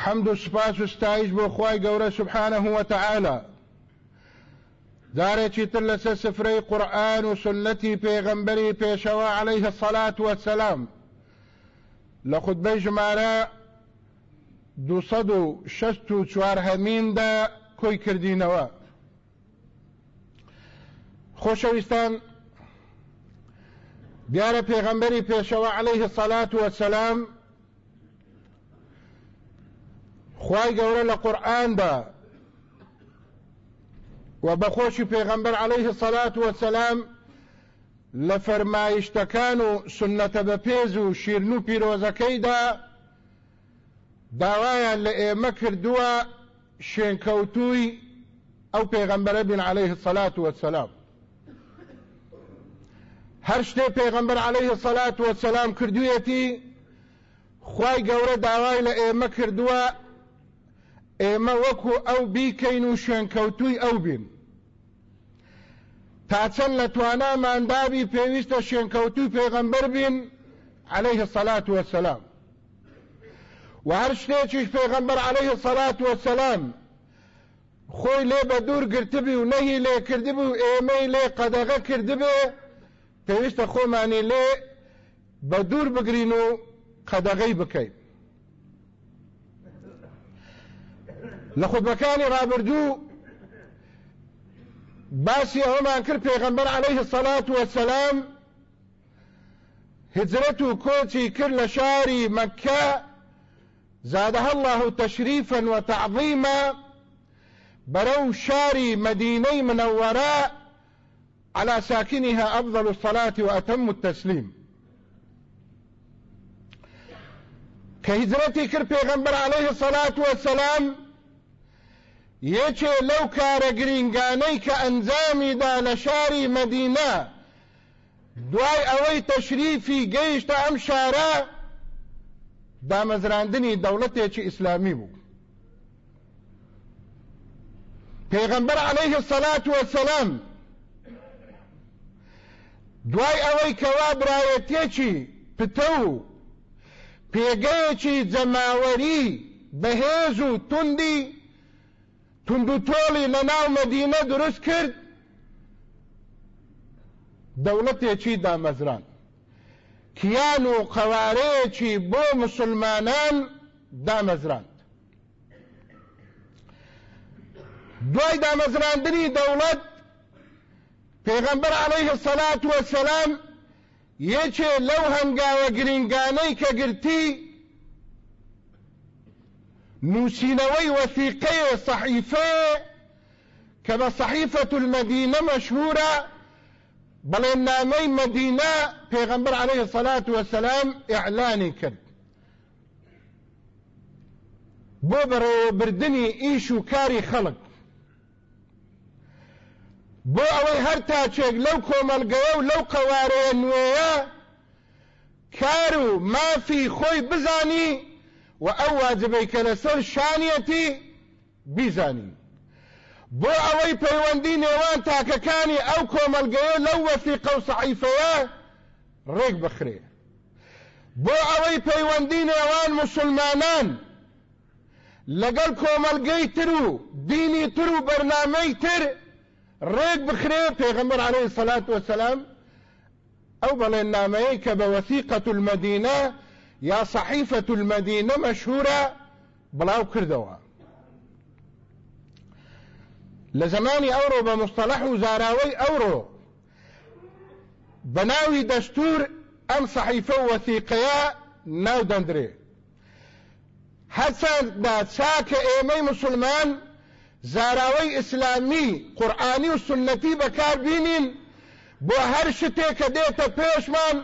حەمد و سپاس و ستایش بۆ خی گەورە سبحانه وتعالى جارێکی تر لەسەر سفرەی قورآن و سنەتی پێغەمبەری پێشەوە عليه الصلاة والسلام لە خودبەی ژمارە دووسەد و شەست و چوارهەمیندا کۆی کردینەوە. خۆشەویستان دیارە پێغەمبەری پێشەوە عليه الصلاة والسلام خوای گەورە لە قورئاندا و بەخۆشی پێغەمبەر عليه الصلاة والسلام لە فەرمایشتەکان و سنەتە بە پێز و شیرن و پیرۆزەکەیدا داوایان لە ئێمە کردووە شوێنکەوتووی ئەو پێغەمبەرە بین عليه الصلاة والسلام هەر شتێ پێغەمبەر عليه الصلاة والسلام کردوویەتی خوای گەورە داوای لە ئێمە کردووە ئێمە وەکو ئەو بیکەین و شوێنکەوتووی ئەو بین. تا چەند لە تواناماندابی پێویستە شوێنکەوتوی پێغەمبەر بین عليه الصلاة والسلام و هەر شتێکیش پێغەمبەر عليه الصلاة والسلام خۆی لێ بە دوور گرتبی و نەهی لێ کردبی و ئێمەی لێ قەدەغە کردبێ پێویستە خۆمانی لێ بە دوور بگرین و قەدەغەی بکەین. لە خودبەکانی ڕابردوو باسی ئەومان کرد پێغەمبەر عليه الصلاة والسلام. هجرت و کۆچی کرد لە شاری مەکە زادها الله تشريفا وتعظيما. برو شاري مديني منورة. على ساكنها أفضل الصلاة وأتم التسليم. كهجرتي كر پیغمبر عليه الصلاة والسلام یەکێ لەو کارە گرنگانەی کە ئەنجامی دا لە شاری مەدینە. دوای ئەوەی تەشریفی گەیشتە ئەم شارە دامەزراندنی دەوڵەتێکی ئیسلامی بوو. پێغەمبەر عليه الصلاة والسلام دوای ئەوەی کەوا برایەتێکی پتە و پێگەیەکی جەماوەری بەهێز و توندی تند و تۆڵی لە ناو مەدینە دروست کرد. دەوڵەتێکی دامەزران. کیان و قەوارەیەکی بۆ مسلمانان دامەزراند دوای دامەزراندنی دەوڵەت پێغەمبەر عەلەیه سەلات وەسەلام یەکێ لەو هەنگاوە گرنگانەی کە گرتی نووسینەوەی وەثیقەیە صحیفەیە کە بە صحیفەت المەدینە مەشهورە بەڵێنامەی مەدینە پێغەمبەر عەلەیه سەلات وەسەلام ئیعلانی کرد. بۆ بەڕێوەبردنی ئیش و کاری خەڵک. بۆ ئەوەی هەر تاچێک لەو کۆمەلگەیە و لەو قەوارەیە نوێیە کار و مافی خۆی بزانی و ئەو واجبەی کە لەسەر شانیەتی بیزانی بۆ ئەوەی پەیوەندی نێوان تاکەکانی ئەو کۆمەلگەیە لەو وەسیقە و سەعیفەیە ڕێک بخرێ بۆ ئەوەی پەیوەندی نێوان مسلمانان لەگەڵ کۆمەلگەی تر و دینی تر و بەرنامەی تر ڕێک بخرێ پێغمبەر عليه الصلاة والسلام ئەو بەڵێننامەیە کە بە المەدینە یا صحیفەت المەدینە مەشهورە بڵاو کردەوە لە زمانی ئەوڕۆ بە مستەلح و زاراوەی ئەوڕۆ بە ناوی دەستور ئەم صحیفە وەثیقەیە ناو دەندرێ هەچەنددا مسلمان زاراوەی ئیسلامی قورآانی و سنەتی بەکار بینین بۆ هەر شتێک کە دێتە پێشمان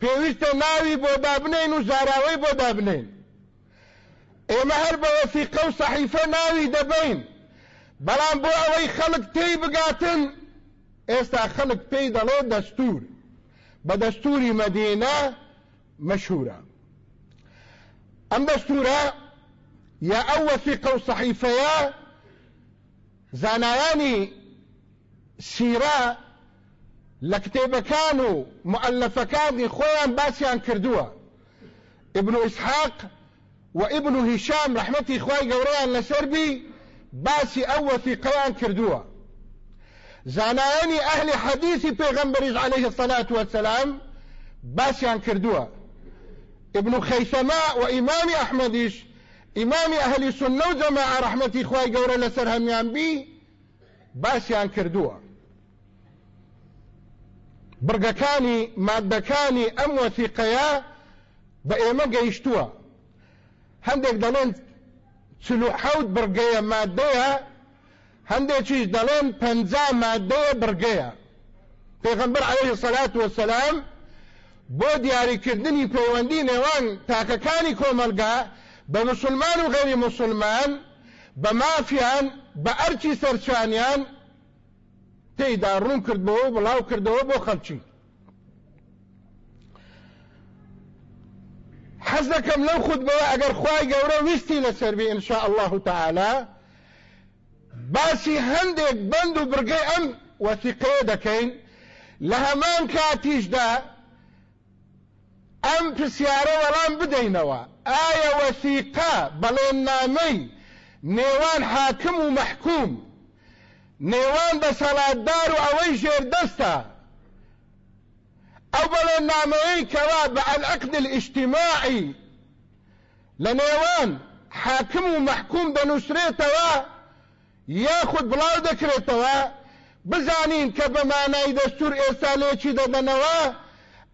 پێویستە ناوی بۆ دابنین و زاراوەی بۆ دابنین ئێمە هەر بە وەسیقە و سەحیفە ناوی دەبین. بەڵام بۆ ئەوەی خەڵک تێی بگاتن ئێستا خەڵک پێی دەڵێ دەستور. بە دەستوری مەدینە مەشهورە. ئەم دەستورە یا ئەو وەسیقە و سەحیفەیە زانایانی سیرا لە کتێبەکان و مؤلفەکانی خۆیان باسییان ابن ئسحاق و ابن هیشام رحمەتی خوای گەورەیان لەسەربی باسی ئەو وەثیقەیان کردووە ئەهلی حەدیثی پێغەمبەریش عليه الصلاة والسلام باسییان کردووە ابن خەیثەما و ئیمامی ئەحمەدیش ئیمامی ئەهلی سنە و جەماعە ڕەحمەتی خوای گەورە لەسەر کردووە برگەکانی مادەکانی ئەم وەثیقەیە بە ئێمە گەیشتووە. هەندێک دەڵێن چلو حەوت برگەیە مادەیە هەندێکیش دەڵێن پەنجا مادەیە برگەیە. پێغەمبەر عەلەیهی سەلات وەسەلام بۆ دیاریکردنی پەیوەندی نێوان تاکەکانی کۆمەلگا بە مسلمان و غێری مسلمان بە مافیان بە ئەرچی سەرچانیان تێیدا ڕوون کردبەوە بڵاو کردەوە بۆ خەڵکی. حەز دەکەم لەو خودبەوە ئەگەر خوای گەورە ویستی لەسەربی ئینشاء الله تعالی باسی هەندێک بند و برگەی ئەم وەثیقەیە دەکەین. لە هەمان کاتیشدا ئەم پرسیارە وەڵام بدەینەوە. ئایا وەسیقە بەڵێن نامەی نێوان حاکم و محکوم نێوان دەسەڵاتدار و ئەوەی ژێردەستە ئەو بەڵێن نامەیەی کەوا بە العقد الاجتماعی لە نێوان حاکم و محکوم دەنووسرێتەوە یاخود بڵاو دەکرێتەوە بزانین کە بەمانای دەستور ئێستا لێکی دەدەنەوە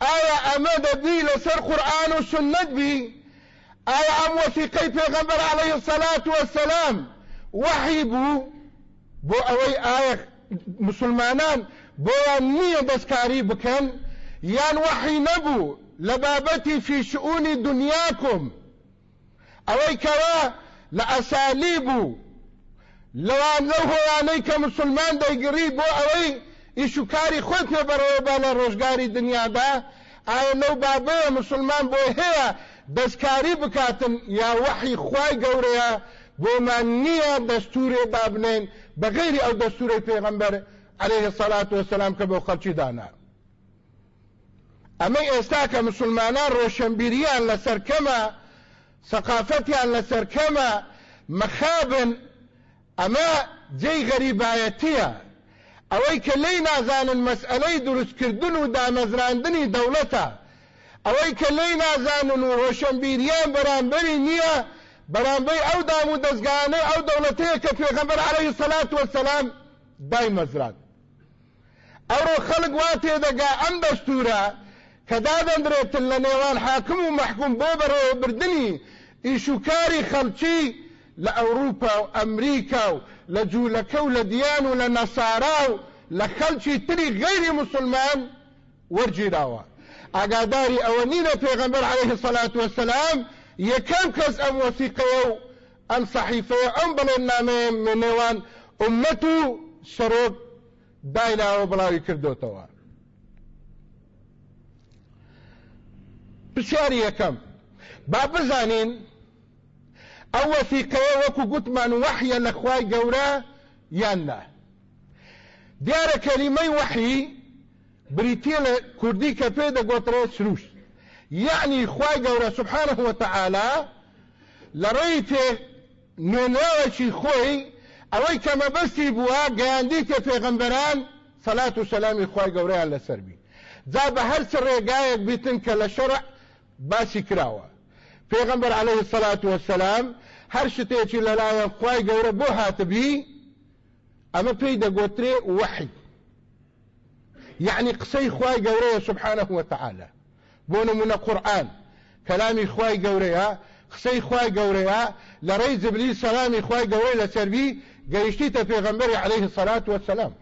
ئایا ئەمە دەبی لەسەر قورآن و سنت بی ئایا ئەم وەثیقەی پێغەمبەر عەلەیهی السەلات وەسەلام وحی بوو بۆ ئەوەی ئایا مسلمانان بۆیان نییە دەستکاری بکەن یان وحی نەبوو لە بابەتی فی شؤونی دنیاکم. ئەوەی کەوا لە ئەسالی بوو لەوان لەو هۆیانەی کە مسلمان دەیگری بۆ ئەوەی ئیشوکاری خۆی پێبەرەوە با لە ڕۆژگاری دنیادا ئایا لەو بابەیە مسلمان بۆ هەیە دەستکاری بکاتن یا وحی خوای گەورەیە بۆمان نییە دەستورێ دابنێن بەغێری ئەو دەستوری پێغەمبەر عليه الصلاة والسلام کە بۆ خەڵکی دانا. ئەمە ئێستا کە مسلمانان ڕۆشنبیریان لەسەر کەمە سەقافەتیان لەسەر کەمە مەخابن ئەمە جێی غەریبایەتیە. ئەوەی کە لی نازانن مەسئلەی دروستکردن و دامەزراندنی دەوڵەتە ئەوەی کە لی نازانن و ڕۆشنبیریان بەرامبەری نییە بەرامبەی ئەو دام و دەستگانەی ئەو دەوڵەتەیە کە پێغەمبەر عەلەیهی سەلات وەسەلام دای مەزرات. ئەوڕۆ خەڵک وا تێدەگا ئەم دەستورە کە دادەندرێتن لە نێوان حاکم و مەحکوم بۆ بەڕێوەبردننی ئیشوکاری خەڵکی لە ئەوروپا و ئەمریکا و لە جوولەکە و لە دییان و لە نەسارا و لە خەلکی تری غەیری مسلمان وەرگیراوە. ئاگاداری ئەوە نینە پێغەمبەر عليه سەلات وەسەلام یەکەم کەس ئەم وەسیقەیە و ئەم سەحیفەیە ئەم بڵێن نامەیە نێوان ئومەت و سەرۆک دایلاوە بڵاوی کردوتەوە پرسیاری یەکەم با بزانین ئەو وەسیقەیە وەکو گوتمان وەحیە لە خوای گەورە یان نا دیارە کەلیمەی وەحی بریتە لە کوردی یعنی خوای گەورە سبحانه وتعالى لە ڕێی پێ نوێنراوەکی خۆی ئەوەی کە مەبەستی بووە گەیاندیتە پێغەمبەران سەلات و سەلامی خوای گەورەیان لەسەربی جا بە هەر چ ڕێگایەک بیتن کە لە شەڕع باسی کراوە پێغەمبەر عليه الصلاة والسلام هەر شتێکی لەلایەن خوای گەورە بۆ هاتبی ئەمە پێی دەگۆترێ وحی يعني قسەی خوای گەورەیە سبحانه وتعالى. نمونە قورآن. کەلامی خوای گەورەیە قسەی خوای گەورەیە لە ڕێی جبلی سەلامی خوای گەورەی لەسەربی گەیشتیتە پێغەمبەری عليه الصلاة والسلام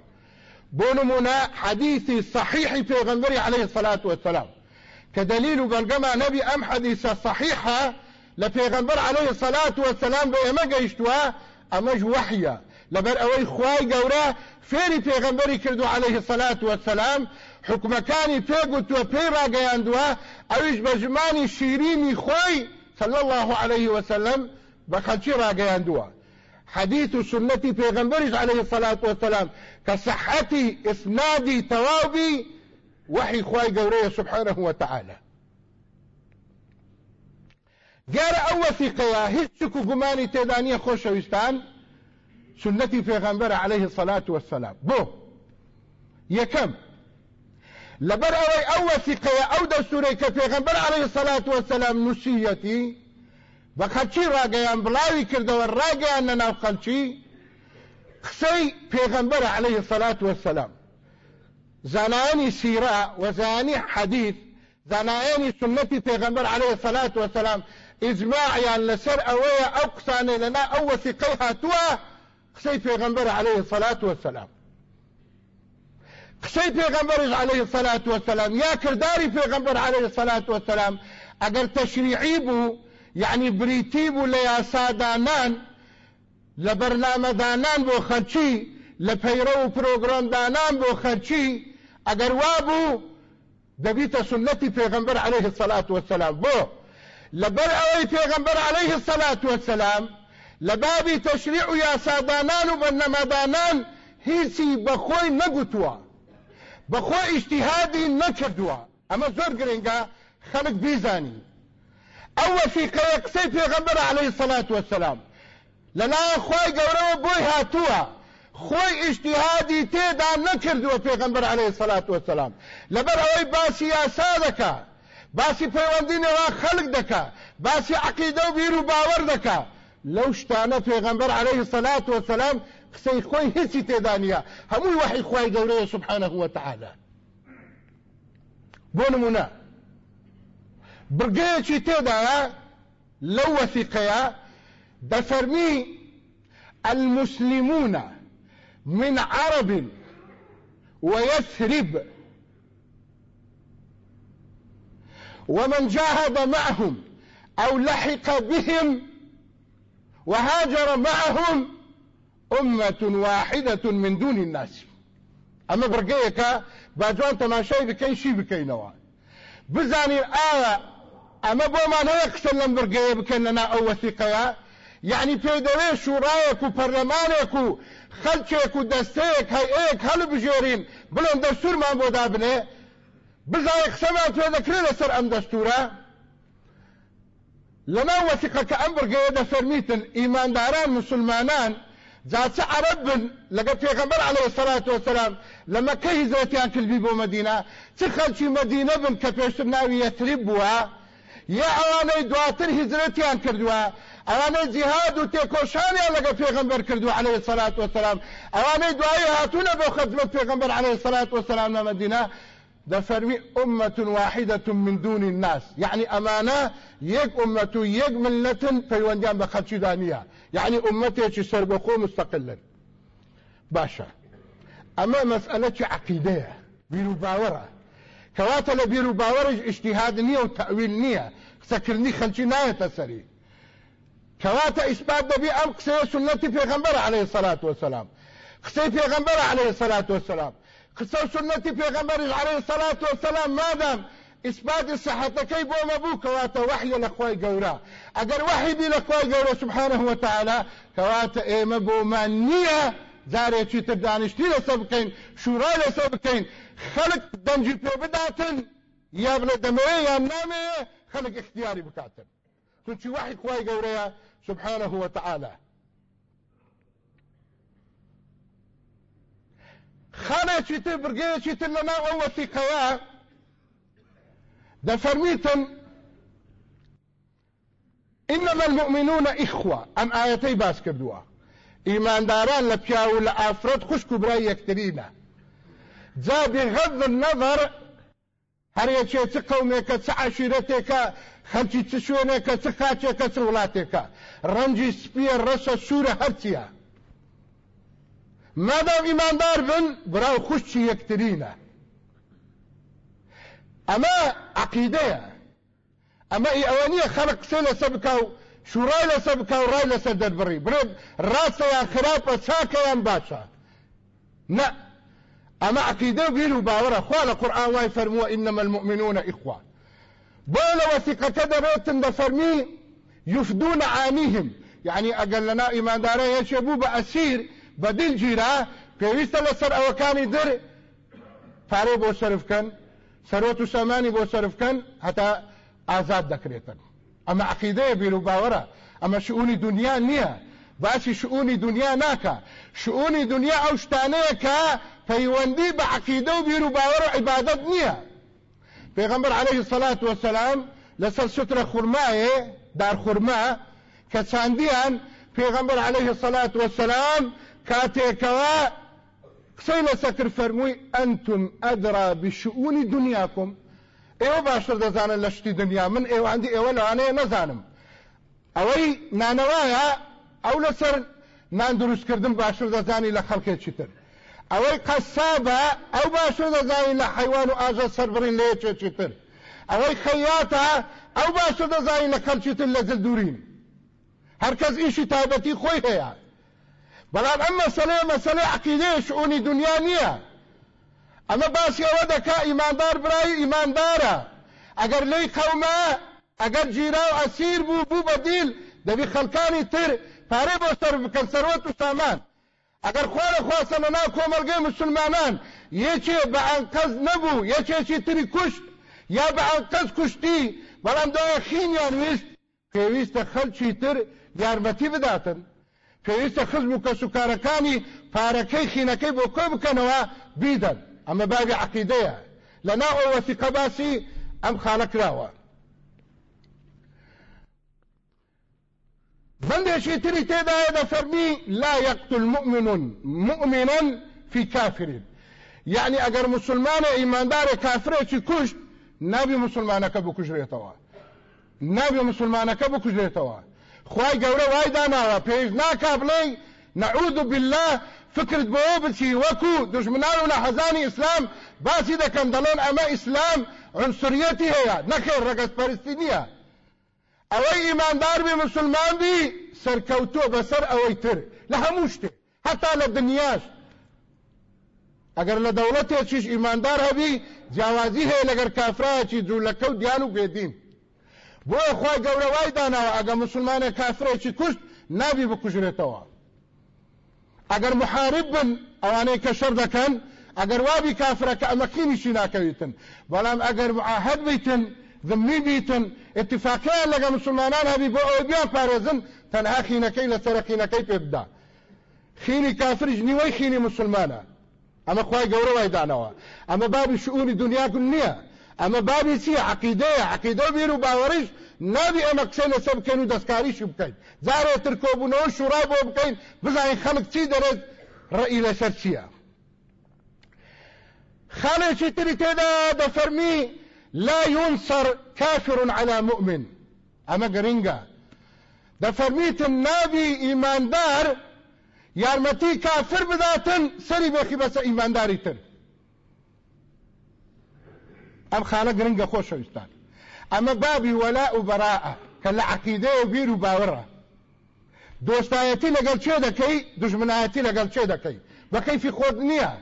بۆ نمونە حەدیثی صحیحی پێغەمبەری عليه الصلاة والسلام كدليل بلغما نبي أم حديث صحيحة لبيغمبر عليه الصلاة والسلام بإما قيشتوا أمج وحيا لبر أوي خواي قورا فيري بيغمبري كردو عليه الصلاة والسلام حكم كاني بيقوت وبيرا قياندوا أويش بجماني شيريني خواي صلى الله عليه وسلم بخلشيرا قياندوا حديث سنتي بيغمبري عليه الصلاة والسلام كصحتي إسنادي توابي وحي خواي قوريه سبحانه وتعالى دیارە ئەو وەسیقەیە هیچ چک و گومانی تێدانیە خۆشەویستان سنەتی پێغەمبەر عليه الصلاة والسلام بۆ یەکەم ئەوەی ئەو وەسیقەیە ئەو دەستورەی کە پێغەمبەر عليه الصلاة والسلام بە خەلکی ڕاگەیان بڵاوی کردەوە ڕاگەیان لە ناو خەلکی قسەی پێغەمبەر عليه الصلاة والسلام. زانایانی سیرا و زانی حدیث زانایانی سنتی پیغمبر علیه الصلاة والسلام. اجماعیان لسر اویا أو قسانه لنا أو وثیقی هاتوا قسەی پێغمبەر عليه الصلاة والسلام. قسەی پێغمبەر عليه الصلاة والسلام یا کرداری پێغمبەر عليه الصلاة والسلام ئەگەر تەشریعی بوو یعنی بریتی بوو لە یاسادانان لە بەرنامەدانان بۆ خەرچی لە پەیرە و پرۆگرامدانان بۆ خەرچی ئەگەر وا بوو دەبیتە عليه الصلاة والسلام. بۆ لەبەر ئەوەی پێغمبەر عليه الصلاة والسلام لە بابی تەشریع و یاسادانان و بەرنەمەدانان هیچی بەخۆی بەخۆی ئیشتیهادی نەکردووە. ئەمە زۆر گرنگە خەڵک بیزانی. ئەو وەسیقەیە قسەی پێغمبەر عليه الصلاة والسلام لەلایەن خۆی گەورەوە بۆی هاتووە. خۆی ئیشتیهادی تێدا نەکردووە پێغمبەر عليه الصلاة والسلام لەبەر ئەوەی باسی یاسا دەکا. باسی پەیوەندی نێوان خەڵک دەکا. باسی عقیدە و بیر و باوەڕ دەکا. لەو شتانە پێغمبەر عليه الصلاة والسلام قسەی خۆی هیچی تێدا نییە هەمووی وحی خوای گەورەیە سبحانه وتعالى. بۆ نمونە برگەیەکی تێدایە لەو وەثیقەیە دەفەرمی المسلمون من عرب ويثرب. ومن جاهد معهم أو لحق بهم وهاجر معهم أمة واحدة من دون الناس. أما برقيك باجوان تماشاي بكين شي بكين نوان بزاني آية أما بوما نيكسل لم برقية بكين لنا أو وثيقيا يعني پێدەوێ شوڕایەک و پەرلەمانێک و خەلچێک و دەستەیەک هەیەک هەڵ بژێرین بڵێن دەستورمان بۆ دابنێ بزای قسەمان پێ دەکرێت لەسەر ئەم دەستورە لەما وەسیقەکە ئەم بڕگەیە دەفەرمیتن ئیمانداران مسلمانان جاچە عرب بن لەگە پێغەمبەر عليه الصلاة والسلام. لما کە هیزرەتیان کردبی بۆ مدینە چ خەلکی مدینە بن کە پێشتر ناوی یەتریب بووە یا ئەوانەی دواتر هیزرەتیان کردووە ئەوانەی جیهاد و تێکۆشانیان لەگە پێغەمبەر کردو عليه الصلاة والسلام. ئەوانەی دوایی هاتوونە بۆ خەزمەت پێغەمبەر عليه الصلاة والسلام لە مدینە دفرمي أمة واحدة من دون الناس. يعني أمانة يك أمة يك ملة فيوانجان بخلشي دانية. يعني أمتي سربقو مستقلا. باشا أما مسألة عقيدة بيرو باورة. كواتا لبيرو باورة اجتهاد نية وتأويل نية. سكرني خلشي ناية تسري. كواتا إثبات دبي أم قصي سنة غنبرة عليه الصلاة والسلام. قصي غنبرة عليه الصلاة والسلام. قصه سنتي پیغمبر عليه الصلاة والسلام مادام إثبات صحتكي بو مبو كواتا وحي لخوي قورا اگر وحي بي لخوي قورا سبحانه وتعالى. كواتا اي مبو مانية زاري چي تردانشتي لسبكين شورا لسبكين خلق دنجي بداتن. يا ابن دموي خلق اختياري بكاتن. تنشي وحي خوي قورا سبحانه وتعالى. خانێکی تر برگەیەکی تر لەناو ئەو وەتیقەیە دەفەرمیتن إنما المؤمنون إخوة أم آيتي باس كردوا إيمان داران لبياو لأفراد خشك براي يكترينا جا بغض النظر هر یەکێ چ قومێکە چ عشیرەتێکە خەلکی چ شوێنێکە چ خاچێکە چ وڵاتێکە ڕەنجی سپیە ڕەشە سوورە بن؟ براو خوشی یەکترینە ئەمە عقیدەیە ئەمە ئی ئەوە نییە خەڵک قسە لەسەر بکە و شوڕای لەسەر بکە و ڕای لەسەر دەربڕی برێت ڕاستەیان خراپە چاکەیان باشە نە ئەمە عقیدە بیر و باوەڕە خوا لە قورآن وای فەرمووە ئینەمە المؤمنون ئیخوا بۆ لە وەسیقەکە دەڕێتن دەفەرمی يفدون عانيهم. يعني أقل لنا إيمان دارين يشبوا بأسير بەدل گیرا پێویستە لەسەر ئەوەکانی در. پارەی بۆ سرفکەن سەرۆت و سامانی بۆ سرفکەن هەتا ئازاد دەکرێتن ئەمە عقیدەیە بیر و باوەڕە ئەمە شعونی دنیا نییە باسی شعونی دنیا ناکە شعونی دنیا ئەو شتانەیە کە بە عقیدە و بیر و باوەڕ و عیبادەت نییە پێغەمبەر عليه الصلاة والسلام لەسەر دار خورما کە چاندیان پێغەمبەر عليه الصلاة والسلام کاتێکەوە قسەی لەسەکر فەرمووی ئەنتم ئەدرا بشؤونی دنیاکم. ئێوە باشتر دەزانن لە شتی دنیا من ئێوەندی ئێوە لەوانەیە نەزانم. ئەوەی نانەوایە ئەو لەسەر نان دروستکردن باشتر دەزانی لە خەڵکێکی تر. ئەوەی قەسابە ئەو باشتر دەزانی لە حیوان و ئاژە سەربڕین لە یەکێکی تر. ئەوەی خەیاتە ئەو باشتر دەزانی لە خەڵکی تر لە زلدورین هەرکەس ئیشی تایبەتی خۆی هەیە. بەڵام ئەم مەسلەیە مەسلەی عقیدەیە شعونی دنیا نییە ئەمە باسی ئەوە دەکا ئیماندار برای ئیماندارە ئەگەر لی قەومە ئەگەر گیرا و ئەسیر بوو بوو بەدیل دەبی خەڵکانی تر. پارەی بۆ سەر بکەن سەروەت و سامان ئەگەر خۆ لە خواستە لە ناو کۆمەلگەی مسلمانان یەکێ بە ئەنقەز نەبوو یەکێکی تری کوشت یا بە ئەنقەز کوشتی بەڵام داوای خینیان ویست پێویستە خەلکی تر. یارمەتی بداتن. پێویستە خزم و کەسوکارەکانی پارەکەی خینەکەی بۆ کۆ بکەنەوە بیدەن ئەمە بابی عقیدەیە لە ناو ئەو وەسیقە باسی ئەم خانە کراوە بندێکی تری تێدایە دەفەرمی لا يقتل مؤمن مؤمنا في كافر. يعني ئەگەر مسلمانە ئیماندارە کافرێکی کوشت نابی مسلمانەکە بکوژرێتەوە نابی مسلمانەکە بکوژرێتەوە خی گەورە وای داناوە پێش ناکا بڵێ نعود بالله فکرت بۆ بچی وەکو دژمنان و نەحەزانی ئیسلام باسی دەکەم دەڵێن ئەمە ئیسلام عنسریەتی هەیە. نەخێر ڕگەت پەرستی نییە. ئەوەی ئیماندار بی مسلمان بی سەرکەوتووە بەسەر ئەوەی تر. لە هەموو شتێ هەتا لە دنیاش. ئەگەر لە دەوڵەتێکیش ئیماندار هەبی جیاوازی هەیە لەگەر کافرایەکی جوولەکە و دیان و بێدین. بۆیە خی گەورەوای داناوە ئەگە مسلمانێک کافرێکی کوشت نابی بکوژرێتەوە ئەگەر محارب بن ئەوانەی کە شەر دەکەن ئەگەر وابی کافرەکە ئەمەکینیشی ناکەویتن. بەڵام ئەگەر معاهد بیتن ذمی بیتن اتفاقیان لەگە مسلمانان هەبی بۆ ئەوەی بیان پارێزن تەنها خینەکەی لە سەرەقینەکەی پێ بدا. خینی کافرش نیوەی خینی مسلمانە. ئەمە خی گەورە وای دانەوە ئەمە بابی شعوری دنیاکن نییە. ئەمە بابی چیە عقیدەیە عقیدە بیر و باوەڕش نابی ئەمە قسە لەسەر بکەین و دەستکاریش بکەین جارێتتر کۆبوونەوە شوڕا بۆ بکەین بزانین خەڵک چی دەرێت ڕئی لەسەر چییە خاڵێکی تری تێدا لا ينصر كافر على مؤمن. ئەمە گرنگە دەفەرمیتن نابی ئیماندار یارمەتی کافر بداتن سەری بێخی بەسە ئیمانداری تر ئەم خانە گرنگە خۆشەویستان ئەمە بابی وەلا و بەراءە کە لە عقیدەیە و بیر و باوەڕە دۆستایەتی لەگەڵ چێ دەکەی دژمنایەتی لەگەڵ چێ دەکەی بە کەیفی خۆت نییە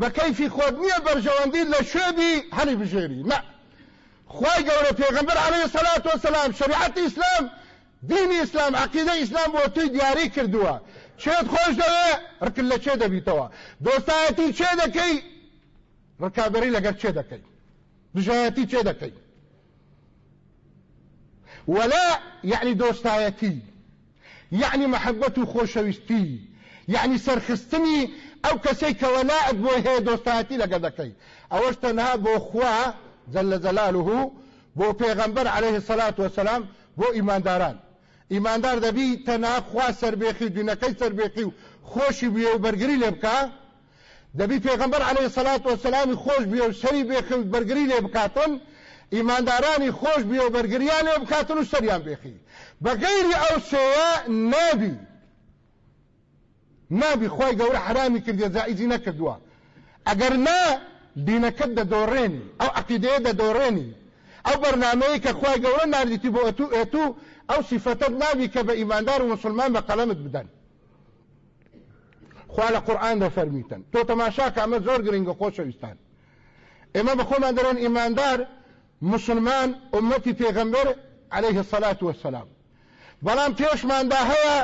بە کەیفی خۆت نییە بەرژەوەندی لە شوێبی هەڵی بژێری نە خی گەورە پێغمبەر عليه سەلات وسلام شریعەتی ئیسلام دینی ئیسلام عقیدە ئیسلام بۆ توی دیاری خۆش دەوێ ڕکل لە چێ دەبیتەوە دۆستایەتی چێ دەکەی ڕکابی لەگەر چێ دەکەی دژایەتی چێ دەکەی. ولا يعني دۆستایەتی يعني محبەت و خۆشەویستی يعني سەرخستنی ئەو کەسەی کە وەلاعت بۆ هەیە دۆستایەتی لەگە دەکەی. ئەوەش تەنها بۆ خوا جل جلاله بۆ پێغەمبەر عليه الصلاة والسلام بۆ ئیمانداران. ئیماندار دەبی تەنها خوا سەربێخی دینەکەی سەربێخی و خۆشی بێ و بەرگری لێ بکە دەبی پێغمبەر عليه سەلات وسلامی خۆش بێ و سەری بێخی بەرگری لێ بکاتن. ئیماندارانی خۆش بێ و بەرگریان لێ بکاتن و سەریان بێخی بەغیری ئەو سێوە نابی. نابی خۆی گەورە حرامی کردێ زائیزی نەکردووە ئەگەر نا دینەکەت دەدۆڕێنی ئەو عقیدەیە دەدۆڕێنی ئەو بەرنمەیە کە خۆی گەورە نردیتی بۆ ئەتو ئێتو ئەو سیفەتت نابی کە بە ئیماندار و مسلمان بە قەلەمت بدەن خوا لە قورآن دەفەرمیتن تۆ تەماشا کە ئەمە زۆر گرنگە خۆشەویستان ئێمە بە خۆمان دەڕۆن ئیماندار مسلمان ئومەتی پێغەمبەر عليه الصلاة والسلام بەڵام پێشماندا هەیە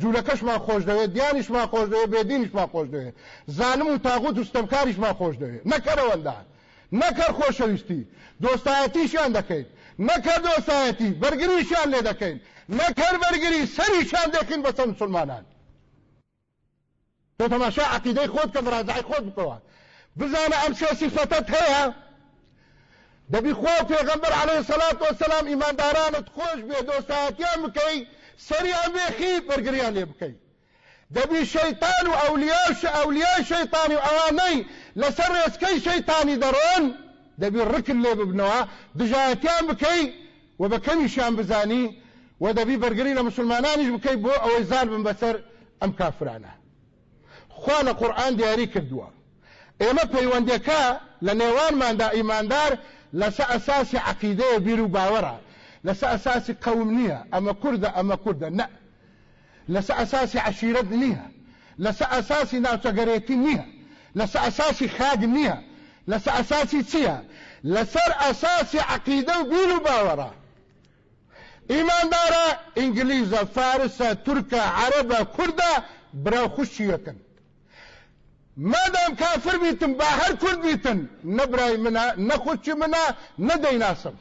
جوولەکەشمان خۆش دەوێت دیانیشمان خۆش دەوێت بێدینیشمان خۆش دەوێت زانم و تاغوت و ستەمکاریشمان خۆش دەوێت نەکەرەوەندا نەکەر خۆشەویستی دۆستایەتیشیان دەکەیت نەکەر دۆستایەتی بەرگریشیان لێ دەکەین نەکەر بەرگری سەریشان دەکەین بەسەر مسلمانان تۆ تەماشا عقیدەی خۆت کە مراجعی خۆت بکەوە بزانە ئەم سێ سیفەتت هەیە دەبی خۆ پێغەمبەر عليه سەلات وسلام ئیماندارانت خۆش بێ دۆستایەتیان بکەی سەریان بێخی بەرگریان لێ بکەی دەبی شەیتان و ئەولیاش ئەولیای شەیتانی و ئەوانەی لەسەر ڕێسکەی شەیتانی دەڕۆن دەبی ڕکن لێ ببنەوە دژایەتیان بکەی و بە کەمیشیان بزانی و دەبی بەرگری لە مسلمانانیش بکەی بۆ ئەوەی بەسەر ئەم کافرانە خوا لە قورآن دیاری کردووە ئێمە پەیوەندەکە لە نێوانماندا ئیماندار لەسە ئەساسی عقیدەیە بیر و باوەڕە لەسە ئەساسی قەوم نییە ئەمە کووردە ئەمە کووردە نە لەسە ئەساسی عشیرەت نییە لەسە ئەساسی ناوچەگەرێتی نییە لەسە ئەساسی خاگ نییە لەسە ئەساسی چییە لەسەر ئەساسی عقیدە و بیر و باوەڕە ئیماندارە ئینگلیزە فارسە تورکە براو خوشیەکەن مادام کافر بیتم با هەر کورد بیتن نەبرای منە نەخۆچی منە نەدەیناسم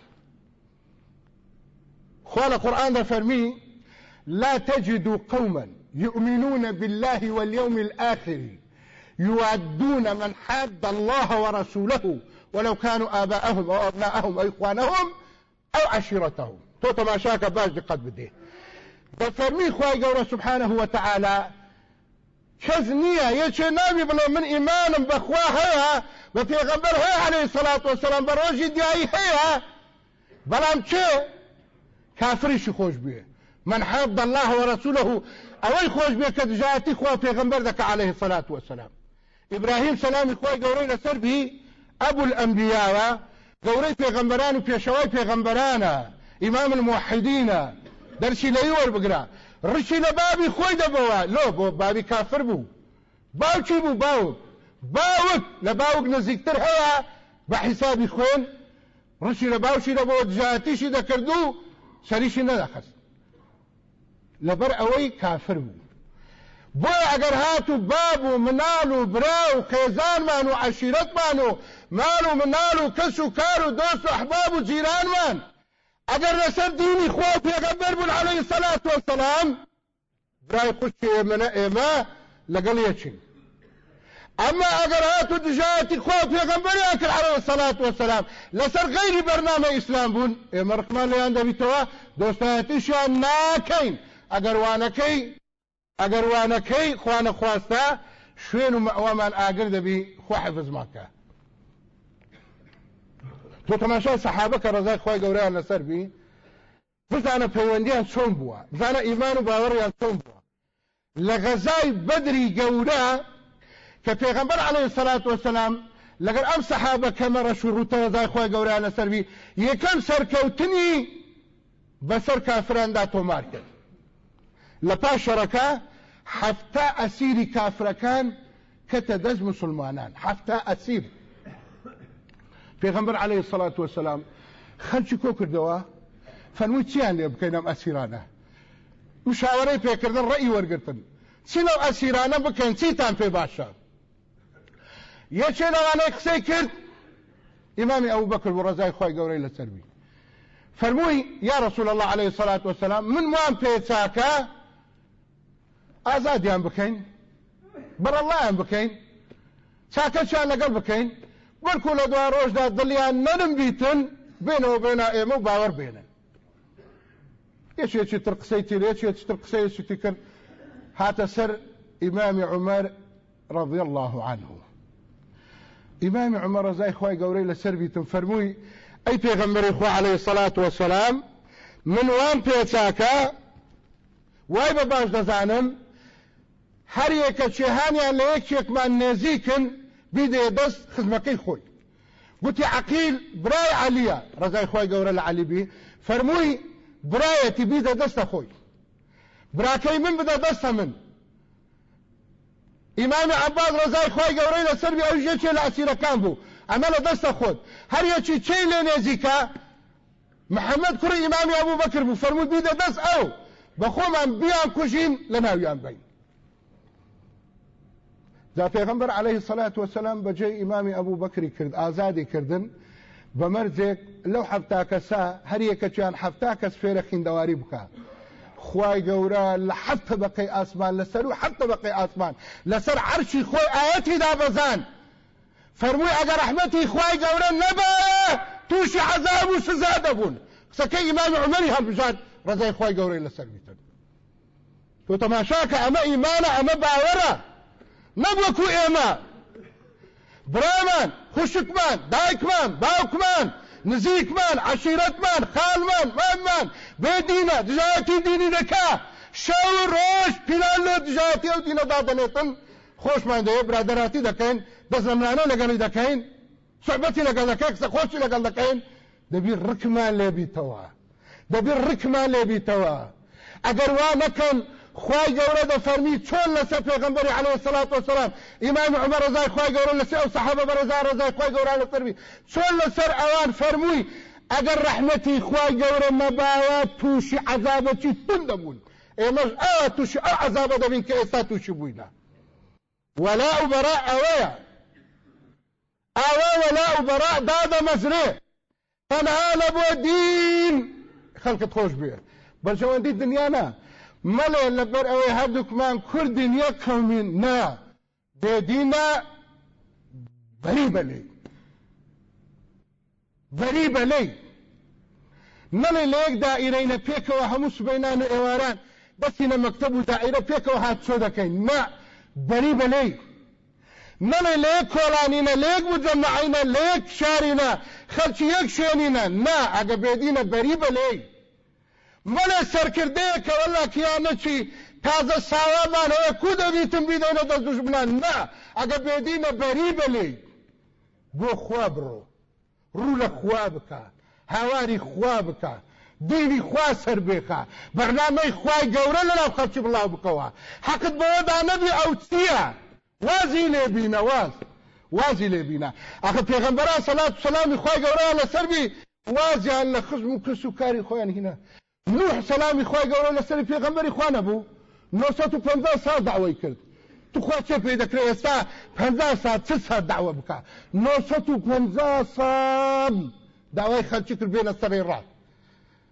خوا لە قورآن دەفەرمی لا تجد قوما يؤمنون بالله واليوم الآخر يوادون من حاد الله ورسوله ولو كانوا آباءهم أو أبناءهم أو إخوانهم أو عشيرتهم. تو تماشاك باش دقت بده. بفرمي خواهي قوله سبحانه وتعالى كز نية يشي نابي بلو من إيمان بخواه هيا بفيغمبر هيا عليه الصلاة والسلام بروجي دياي هيا. بلام چه كافرش خوش بيه؟ من حب الله ورسوله اوي خوش بيه كدجاتي خواه پیغمبر دك عليه الصلاة والسلام. إبراهيم سلام خواه قوري لسر به. أبو الأنبياء قوري پیغمبران و پیشوای پیغمبران إمام الموحدين درشي ليور رشي لبابي خوي دبوا لو بابي كافر بو باوچی بو باوک باوک لباوک نزیکتر هيا بحسابي خوين رشي لباوشي لبو دجاتيشي دكردو سەریشی نەدەخست لەبەر ئەوەی کافر بوو. بۆ ئەگەر هات و باب و منال و برا و خێزانمان و عشیرەتمان و مال و و و و و و ئەگەر لەسەر دینی خۆ پێغەمبەر بوون عەلەیهی سەلات وەسەلام برای خوشکی ئێمەنە ئێمە لەگەڵ یەچین ئەمە ئەگەر هاتو دژایەتی خۆ پێغەمبەریان کرد عليه الصلاة والسلام لەسەر غەیری بەرنامە ئیسلام بوون ئێمە ڕقمان لەیان دەبیتەوە دۆستایەتیشیان ناکەین. ئەگەر وانەکەی ئەگەر وانەکەی خوانە خواستە شوێن و مەوەمان ئاگر دەبی خوا حفزماکە تۆ تەماشای سەحابە کە ڕزای خۆی گەوریان لەسەر بی بزانە پەیوەندیان چۆن بووە. بزانە ئیمان و باوەڕیان چۆن بووە. لە غەزای بەدری گەورە کە پێغەمبەر عليه الصلاة والسلام لەگەر ئەم سەحابە کەمە ڕەش و ڕوتە ڕزای خۆی گەوریان لەسەر بی یەکەم سەرکەوتنی بەسەر کافراندا تۆمار کرد. لە پاش شەڕەکە حەفتا ئەسیری کافرەکان کەتە دەست مسلمانان. حەفتا ئەسیر. پێغمبەر عليه الصلاة والسلام کردەوە؟ فەرمووی چیان لێ بکەین ئەم ئەسیرانە؟ مشاوەرەی پێکردن ڕێی وەرگتن چی لەو ئەسیرانە بکەن چیتان پێ باشە؟ یەکێ لەوانەی قسەی کرد؟ ئیمامی ئەو بەکر بۆ ڕزای خۆی گەورەی لەسەروی فەرمووی یا رسول الله عليه الصلاة والسلام من وان پێچاکە ئازادیان بکەین. بەرەڵایان بکەین. چاکەچیان لەگەڵ بکەین. بەرکو لە دوا ڕۆژدا دڵیان نەرم بیتن بێنەوە بێنە ئێمە و باوەڕ بێنن یەکێکی تر قسەی تر یەکێکی تر قسەیەکی کرد هاتە سەر ئیمامی عمەر رضي الله عنه إمام عمر زي خوي قوري لسر بيتم فرموي أي پیغمبر إخوة عليه الصلاة والسلام من وان بيتاكا واي بباش دزانم هر یک چهانیان لە یەکێکمان نێزیکن خزمەکەی خۆی گوتی عقیل برای علیە ڕزای خۆی گەورە لە علیبی فەرمووی برایەتی بیدە دەستە خۆی براکەی من بدە دەستە من. عباس ڕزای خۆی گەورەی لە سەربی ئەو ژێکێ لە ئاسیرەکان بوو ئەمە لە دەستە خۆت هەر یەکی چی لێ نێزیکە محەممەد کوڕی ئیمامی ئەبوو بەکر بوو فەرمووی بیدە دەست ئەو بە خۆمان بیان کوژین لە ناویان بین جا پێغمبەر عليه الصلاة والسلام بەجێ ئیمامی ئەبوو بەکری کرد ئازادی کردن. بە مەرجێک لەو حەفتا کەسا هەریەکەچیان حەفتا کەس فێرە خیندەواری بکە خوای گەورە لە حەف طبقەی ئاسمان لەسەر و حەف طبقەی ئاسمان لەسەر عەرشی خۆی ئاەتی دابەزان. فەرمووی ئەگەر ڕەحمەتی خوای گەورە نەبایە تووشی عەزاب و سزا دەبوون. قسەکەی ئیمامی عومەری هەڵبژات ڕزای خوای گەورەی لەسەر بیتن تۆ تەماشاکە ئەمە ئیمانە ئەمە باوەرە. نەبووەکو ئێمە. برامان خوشکمان دایکمان باوکمان نزیکمان عشیرەتمان خاڵمان مامان بێدینە دژایەتی دینی دەکا. شەو ڕۆژ پیلان لە دژایەتی ئەو دینەدا دەنێتن خۆشمان دەوێت برادەراتی دەکەین بەزەمرانە لەگەڵی دەکەین سوحبەتی لەگەڵ دەکەین قسە خۆشی لەگەڵ دەکەین. دەبی ڕکمان لێبیتەوە دەبی ڕکمان لێبیتەوە ئەگەر وا نەکەن خوای گەورە دەفەرمی چۆن لەسەر پێغمبەری عليه الصلاة والسلام. ئیمام عمر ڕزای خوای گەورە لەسەر ئەو سەحابە بەڕزا ڕزای خوای گەورە لەسەروی چۆن لەسەر ئەوان فەرمووی ئەگەر ڕەحمەتی خوای گەورە مەباوە تووشی عەزابەتی تون دەبوون ئێمەش ئەوە تووشی ئەو عەزابە دەبین کە ئێستا تووشی بووینە ولا و بەرا ئەوەیە ئەوە ولا و بەرا دادەمەزرێ تەنها لە بۆ دین. خەڵکت خۆش بێ بەرژەوەندی دنیاە مەڵێ لەبەر ئەوەی هەردووکمان کوردین یەک قەومین نا. بێدینە بەری بەلێ بەری بەلێ مەڵێ لە یەک دائیرەینە پێکەوە هەموو سبەینان و ئێواران بەسینە مەکتەب و دائیرە پێکەوە هات چۆ دەکەین ما بەری بەلێ مەڵێ لە یەک کۆڵانینە لە یەک مجەمعینە لە یەک شارینە خەلکی یەک شوێنینە نا مەڵێ سەرکردەیەکە وەلا کیانەچی تازە ساوامانەوە کو دەبیتم بیدەنە دەست دوژمنان نا ئەگە بێدینە بەری بەلێ بۆ خوا بڕۆ ڕوو لە خوا بکە هاواری خوا بکە دینی خوا سەر بێخە بەرنامەی خوای گەورە لەناو خەڵکی بڵاو بکەوە حەقت بەوەدا نەبی ئەو چییە وازی لێبینە واز وازی لێبینە ئەخە پێغەمبەران سەلات سەلامی خوای گەورە لەسەر بی وازیان لە خزم و کەس و کاری خۆیان هینە نوح سلامی خوای گەورە لەسەر پێغەمبەری خوا نەبوو 950 سال دعوەی کرد تو خوا چێ پێ دەکرێت ئێستا 50 سال چ سال دعوە بکە 950 سال داوای خەلکی کرد بێنە سەرەی ڕات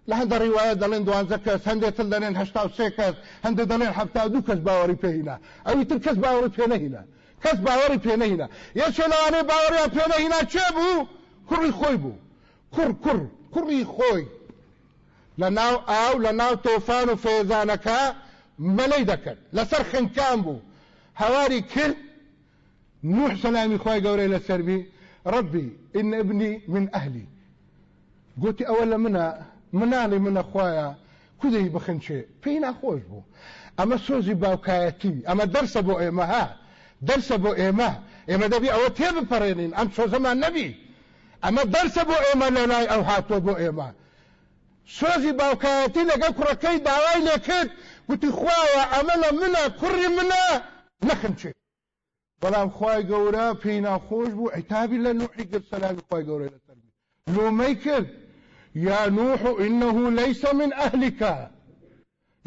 لە هەندە ڕیواە دەڵێن دوانزە کەس هەندێک دەڵێن هشتا سێ کەس هەندە دەڵێن هەفتا دوو کەس باوەڕی پێهینا ئەوی تر کەس باوەڕی پێ نەهینا کەس باوەڕی پێ نەهینا یەکێ لەوانەیە باوەڕیان پێ نەهینا چێ بوو کوڕی خۆی بوو کوڕ کوڕ کوڕی خۆی لە ناو ئاو لە ناو تۆفان و فێزانەکە مەلەی دەکرد لەسەر خنکان بوو هەواری کرد. نوح سەلامی خۆی گەورەی لەسەربی ڕبی إن ابني من أهلي قلت أولا منا مناڵی منە خوایە کودەی بخنچێ پێی ناخۆش بوو ئەمە سۆزی باوکایەتی ئەمە دەرسە بۆ ئێمە ها. دەرسە بۆ ئێمە ئێمە دەبی ئەوە تێ بپەڕێنین ئەم سۆزەمان نەبی ئەمە دەرسە بۆ ئێمە لە لای ئەو هاتۆ بۆ ئێمە سۆزی باوکایەتی لەگەڵ کوڕەکەی داوای لێکرد گوتی خواوە ئەمە لە منە کوڕی منە نەخنچێ بەڵام خی گەورە پێی ناخۆش بوو عیتابی لە نوحی کرد سەلامی خی گەورە لەسەر لۆمەی کرد يا نوح إنه ليس من أهلك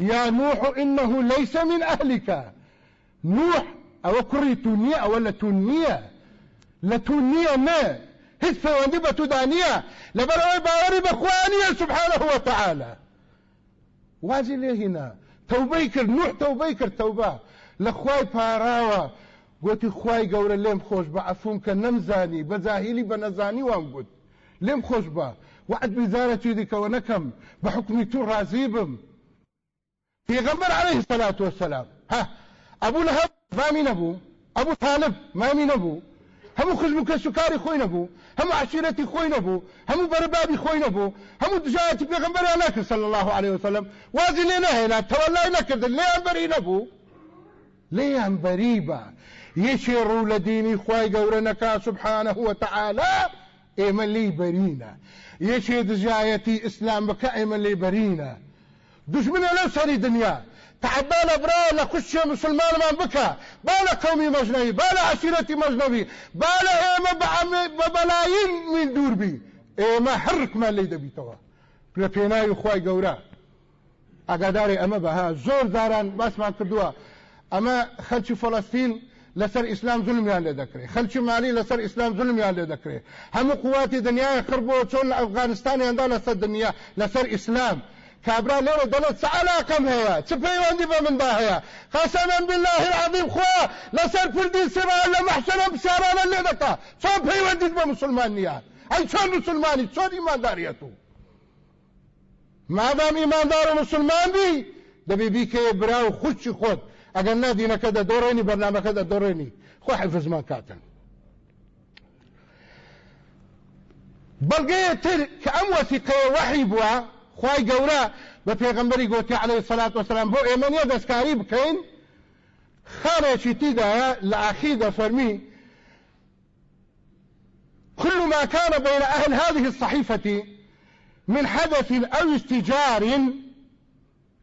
يا نوح إنه ليس من أهلك نوح أو كري تونية أو لتونية لتونية ما هيك فواندبة دانية لبرأي باوري بخوانية سبحانه وتعالى. واجي ليه هنا؟ توبيكر نوح توبيكر توبة. لخواي باراوة قلت خواي قورا ليم خوش بعفون كنمزاني بزاهيلي بنزاني وانقود ليم خوش با. وعد بزارة ذيك ونكم. بحكم تو رازيبم في غمر عليه الصلاة والسلام. ها أبو لهب ما من أبو أبو طالب ما من أبو هم خزمك سكاري خوين أبو هم عشيرتي خوين أبو هم بربابي خوين أبو هم دجاجتي بيغمبر عليك صلى الله عليه وسلم. وازي لنا هنا تولى نكد ليه أنبرين أبو ليه أنبريبا يشيروا لديني خواي قورنك سبحانه وتعالى. ئێمە لی بەرینە یەکێ دژایەتی ئیسلام بکە ئێمە لێ بەرینە دژمنە لەو سەری دنیا تعبا لە برا لە خوشتێ مسلمانمان بکە با لە قومی مەژنەوی با لە عسیرەتی مەژنەوی با لە ئێمە بە بەلایین من دووربی ئێمە هەرکمان لی دەبیتەوە لە پێناوی خی گەورە ئەگاداری ئەمە بەها زۆر داران باسمان کردووە ئەمە خەلکی فەڵستین لەسەر ئیسلام زلمیان لێ دەکرێت خەلکی مالی لەسەر ئیسلام زلمیان لێ دەکرێت هەموو قوواتی دنیای خڕبووە چۆن لە ئەفغانستانیاندا لەسەر دنیا لەسەر ئیسلام کابرا لێرە دەڵێت چ علاقەم هەیە چ پەیوەندی بە مندا هەیە بالله العظیم خوا لەسەر کوردی سرا لە مەحشەرە بسیارانە لێ دەکا چۆن پەیوەندیت بە مسلمان نییە ئەی چۆن مسلمانی چۆن ئیمانداریەت و مادام ئیماندار و مسلمان بی دەبی بیکەیە برا و خوشی خۆت ئەگەر نادینەکە دەدۆڕێنی بەرنمەکە دەدۆڕێنی خۆ حیفزمان کاتن بەڵگەیە تر کە ئەم وەسیقەیە وەحی خی گەورە بە پێغمبەری گوتی عليه سلات وسلام بۆ ئێمە نیە دەستکاری بکەین؟ خانێکی تیدایە لە ئاخی دەفەرمی كل ما كان بين أهل هذه الصحيفة من حدث أو استجار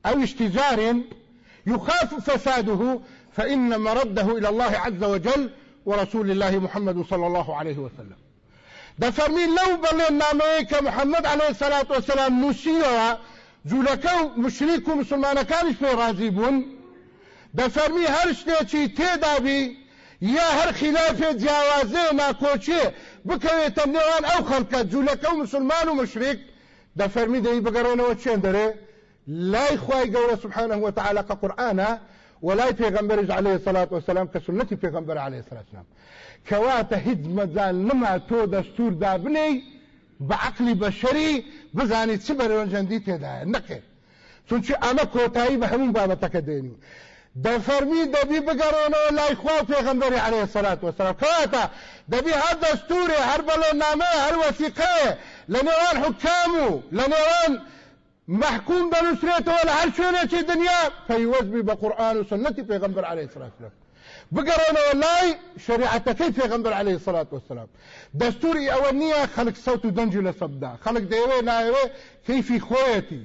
أو اشتجار يخاف فساده فإن مرده إلى الله عز وجل ورسول الله محمد صلى الله عليه وسلم. ده فرمي لو بلين ناميك محمد عليه الصلاة والسلام نسيوا جولكو مشريك مسلمان كانش في رازيبون ده فرمي هر شتيتي تيدابي يا هر خلاف جوازه ما كوچي بكويت النيوان أو خلقات جولكو مسلمان ومشرك ده فرمي ده يبقرونه وچين داره لا إخوائي قول سبحانه وتعالى كقرآن ولا پیغمبر عليه الصلاة والسلام كسنة پیغمبر عليه الصلاة والسلام. كواتا هدمة زان لما تو دستور دابني بعقل بشري بزاني تسبر ونجندي تدا نكر چونچه آما کوتایی به همون بابتک دینی د فرمی د بی بګرونو لای خو پیغمبر علیه الصلاة والسلام. کواتا د بی هر دستور هر بلو نامه هر وثیقه لنوان حکامو لنوان محكوم بنسرته ولا شوية في الدنيا فيوزبي بقرآن وسنة پیغمبر عليه الصلاة والسلام. والله شريعة كيف پیغمبر عليه الصلاة والسلام. دستوري أولنية خلق صوت دنجي لصبدا خلق ديوه نايوه كيفي خويتي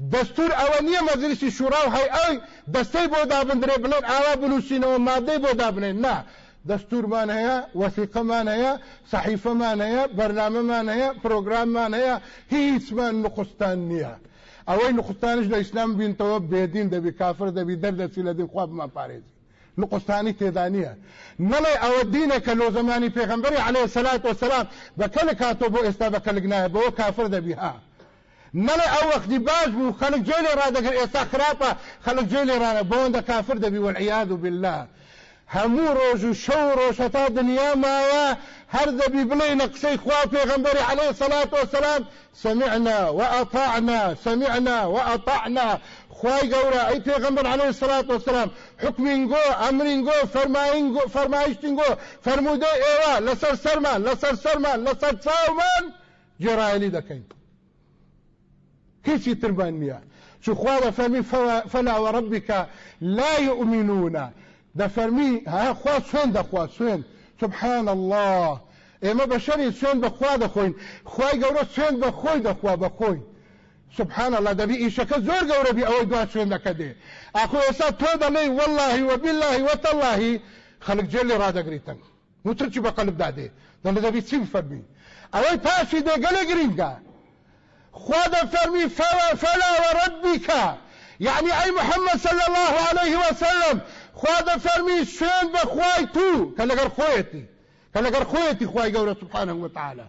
دستور أولنية مجلس الشورى وهي أي دستي بو دابن بلين آوا بنوسين ومادي بو دابنين نا. دستور مان هەیە وەسیقەمان هەیە سەحیفەمان هەیە بەرنامەمان هەیە پرۆگراممان هەیە هیچمان نخستان نییە ئەوەی نقستانش لە ئیسلام بینتەوە بێدین دەبی کافر دەبی دەردەچی لە دین خوابمان پارێزی نقستانی تێدانە نڵێ ئەوە دینە کە لۆ زمانی عليه سلات وسلام بە کەلک هاتۆ بۆ ئێستا بە کەلک نایە بەوە کافر دەبی ها. نەڵێ ئەو وەختی باش بوو خەڵک جێ لێ ڕادەگەر ئێستا خراپە خەڵک جێ لێ ڕانە بۆندە کافر دەبی وەعیاد و بالله. هەموو ڕۆژ و شەو ڕۆژەتا دنیا ماوە هەر دەبی بڵێنە قسەی خوا عليه سەلات وسلام سمعنا وأطعنا سمعنا وأطعنا خواي گەورە ئەی پێغەمبەر عليه سەلات وسلام حکمینگۆ ئەمرینگۆ فەرماینگۆ فەرمایشتینگۆ فەرمودەی ئێوە لەسەر سەرمان لەسەر سەرمان لەسەر چاومان جێڕایەلی دەکەین. هیچی تربان شو خوا دەفەرمی فەلا وەڕبیکە لا يؤمنون دەفەرمی ها خوا سوێن دەخوا سوێن. سبحان الله ئێمە بەشەری سوێن بەخوا دەخۆین. خوای گەورە سوێن بە خۆی دەخوا بە خۆی سبحان الله دەبی ئیشەکە زۆر گەورە بی ئەوەی دوا سوێن دەکە دێ ئاخۆ ئێستا تۆ دەڵێ واللهی وباللهی وتاللهی خەڵک جێ لێ ڕادەگریتن. وترچی بە قەلب دادێ؟ دەڵێ دەبی چی بفەرمی؟ ئەوەی پاشی دێ گەلێ گرینگە خوا دەفەرمی فلا وربك يعني أي محمد صلى الله عليه وسلم خوا دەفەرمی سوێن بە خوای تو خۆیەتی کە لەگەر خۆیەتی خوای گەورە سبحانه وتعالى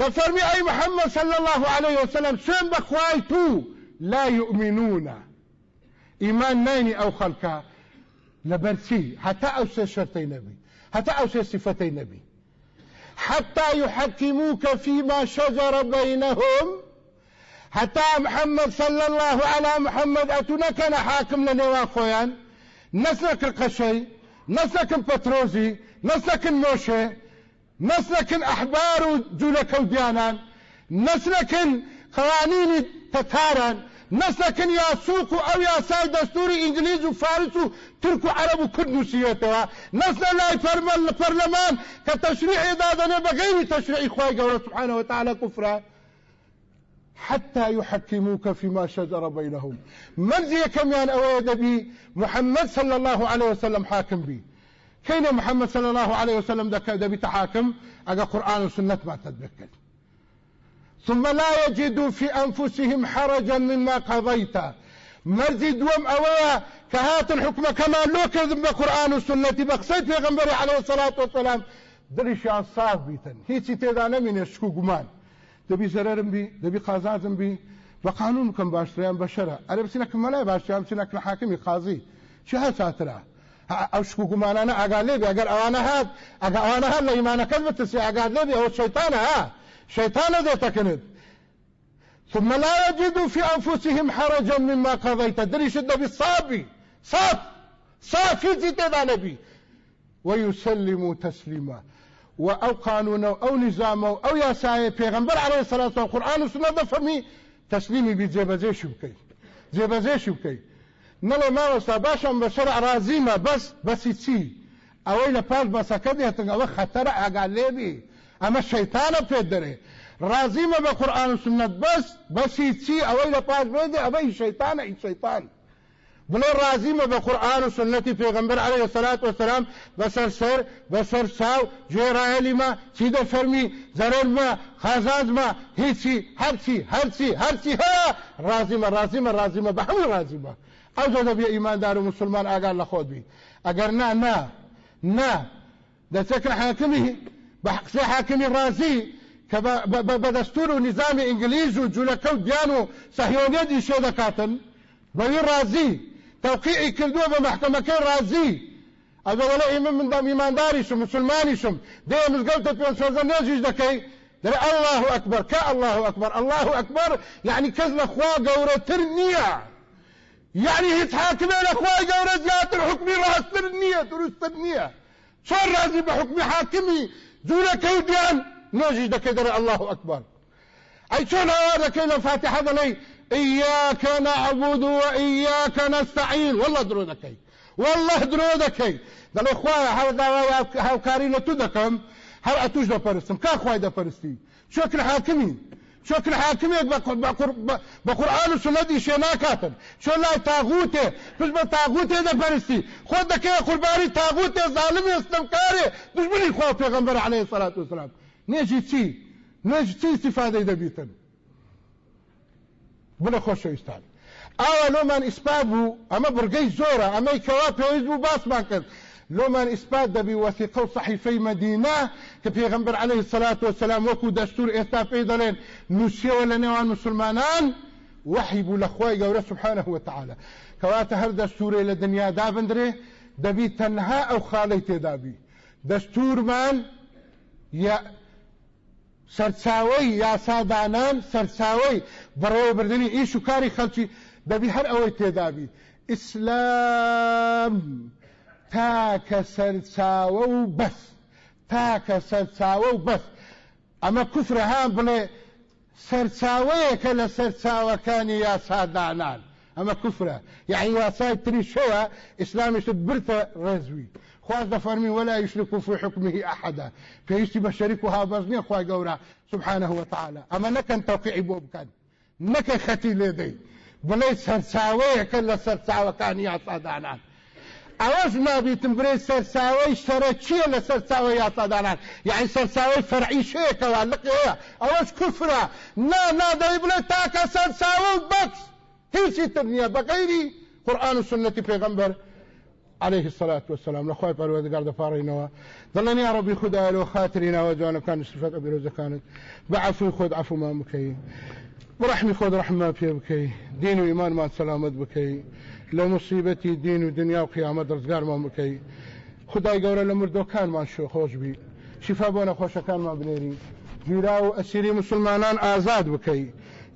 دەفەرمی ئەی محەممەد صلى الله عليه وسلم سوێن بە خوای تو. لا يؤمنون ئەو خەڵکە لەبەرچی هەتا ئەو سێ شەرتەی نەبی هەتا ئەو سێ صفەتەی نەبی حتى يحكموك فيما شجر بينهم حتى محمد صلى الله على محمد أتنكن حاكم لنوان خويان نسلك القشي نسلك البتروزي نسلك الموشي نسلك أحبار جولك وديانا نسلك قوانين تتارا نسلك يا سوق أو يا ساي دستوري إنجليز وفارس ترك وعرب وكل نسيتها لا يفرمل البرلمان كتشريع إدادنا بغير تشريع إخوائي سبحانه وتعالى كفره حتى يحكموك فيما شجر بينهم. من زي كم يعني أوي دبي محمد صلى الله عليه وسلم حاكم بي. كين محمد صلى الله عليه وسلم دبي تحاكم أجا قرآن وسنة ما تتذكر. ثم لا يجدوا في أنفسهم حرجا مما قضيت. مرزي دوم أوي كهات الحكم كما لو كذب بقرآن وسنة بقصيت في غنبري عليه الصلاة والسلام. دريش صاف بيتن هيتي تيدا نمين يشكو قمان. دەبی زەرم بی دەبی قازازم بی. بە قانون بکەم باشتریان بەشرە ئەرە بچینەکە مەلای باشیان بچینەک لە حاکمی قازی چه هە چاترا؟ ئەو شکو گومانانە ئاگال لێبی ئەگەر ئەوانە هات ئەگە ئەوانە هات لە ئیمانەکەت بترسی. ئاگات لێبی ئەوە شەیتانە ها. شەیتانە دێتەکەنت ثم لا يجدوا في أنفسهم حرجا مما قضيت دريش النبي صابي صاف صافي زيت نبي ويسلموا تسليما و ئەو قانونە و ئەو نظامە و ئەو یاسایە پێغمبەر عليه سلام قورآن و سنە دەفەرمی تەسلیمی بی جێبەجێشی بکەیت جێبەجێشی بکەیت نەڵێ ماوەستا باشم بە شەرع رازیمە بەس بەسی چی ئەوەی لە پاش بەسەکە دێتن ئەوە خەتەرە ئاگال لێبی ئەمە شەیتانە پێ دەرێ رازیمە بە قورآن و سنت بەس بەسی چی ئەوەی لە پاش بێدێ ئەوەی شەیتانە ئی شەیتان بڵێ ڕازیمە بە قورآن و سنەتی پێغمبەر عليه سلات وسلام بەسەر سەر بەسەر چاو گوێڕایەلیمە چی دەفەرمی زەرەرمە خازازمە هیچی هەرچی هەرچی هەرچی هەیە ڕازیمە ڕازیمە ڕازیمە بە هەموو ڕازیمە ئەو جۆ دەبێ ئیماندار و مسلمان ئاگار لە خۆت بی. ئەگەر نا نا نا دەچێت حاکمی بە قسە حاکمی ڕازی کە بە دەستور و نظامی ئینگلیز و جوولەکە و دیان و سەهیۆنێتی شێ دەکاتن بەوی ڕازی توقيعي کردووە بە محکەمەکەی ڕازی ئەگە وەڵە ئێمە من بە میمانداریشم مسلمانیشم. دێ مزگەوتە پێ سۆزە نێژیش دەکەی. دەرێ الله أكبر كا الله أكبر الله أكبر يعني لە خوا گەورەتر نییە. يعني خوا گەورە زیاتر حکمی ڕاستتر نییە دروستتر نییە. چۆن رازی بە حکمی حاکمی؟ جوورەکەی دیان نێژیش دەکەی دەرێ الله أكبر ئەی چۆن ئەوە دەکەی لە فاتحە دەڵێی؟ إياك نعبد وإياك نستعين. والله درو دكي والله درو دكي دل إخوة هل هل كاري لتدكم هل أتوش دا فرستم كا أخوة دا فرستي شكل حاكمي شكل حاكمي بقرآن وسنة شينا كاتن شو لا تاغوته بس بتاغوته دا فرستي خود دكي قرباني تاغوته ظالمي استمكاري بني إخوة پیغمبر عليه الصلاة والسلام. نيجي تي نيجي تي استفادة دا بيتن بڵە خۆشەویستان ئاوا لۆمان ئیسپا بوو ئەمە بڕگەی زۆرە ئەمەی کەوا پێویست بوو باسمان کرد لۆمان ئیسپات دەبی وەثیقە و صحیفەی مەدینە کە پێغەمبەر عليه الصلاة والسلام وەکو دەستور ئێستا پێی دەڵێن نووسیەوە لە نێوان مسلمانان وحی بوو لە خۆی گەورە سبحانه وتعالى. کەواتە هەر دەستورێ لە دنیا دابندرێ دەبی تەنها ئەو خاڵی تێدابی دەستورمان سەرچاوی یاسادانان سەرچاوی بەڕێوەبردننی ئیش و کاری خەلکی دەبی هەر ئەوەی تێدابی ئیسلام تاکە سەرچاوە و بەس تاکە سەرچاوە و بەس ئەمە کوفرە هاان بڵێ سەرچاوەیەکە لە سەرچاوەکانی یاسادانان ئەمە کوفرە یعنی یاسای تری شەوە ئیسلامیشت برتە ڕێزوی خواز دەفەرمی ولا يشرك في حكمه أحدا. و هابەز نییە خی گەورە سبحانه وتعالى. ئەمە نەکەن تەوقعی بۆ بکەن نەکە خەتی لێدەی بڵێ سەرچاوەیەکە لە سەرچاوەکانی یاسادانان ئەوەش نابیتم برێ سەرچاوەی شەرە چییە لە سەرچاوە یاسادانان یعنی سەرچاوەی فەرعی شەیەکەوە لقەیە ئەوەش کوفرە نا بڵێ تاکە سەرچاوە و بەکس هیچی تر نییە بەغیری قورآن و سنەتی پێغەمبەر عليه الصلاة والسلام. لخوای پروردگار د پارینەوە دڵنی یا ربی خدا لو خاطرینەوە جوانەکان استفاد ئەبیرۆزەکانت بەعفوی خۆت عفومان بکەی بڕحمی خۆت ڕحمە پێ بکەی دین و ئیمانمان سەلامت بکەی لە مصیبەتی دین و دنیا و قیامەت ڕزگارمان بکەی خدای گەورە لە مردۆکانمان شۆ خۆش بی. شفا بۆ نەخۆشەکانمان بنێری گیرا و ئەسیری مسلمانان ئازاد بکەی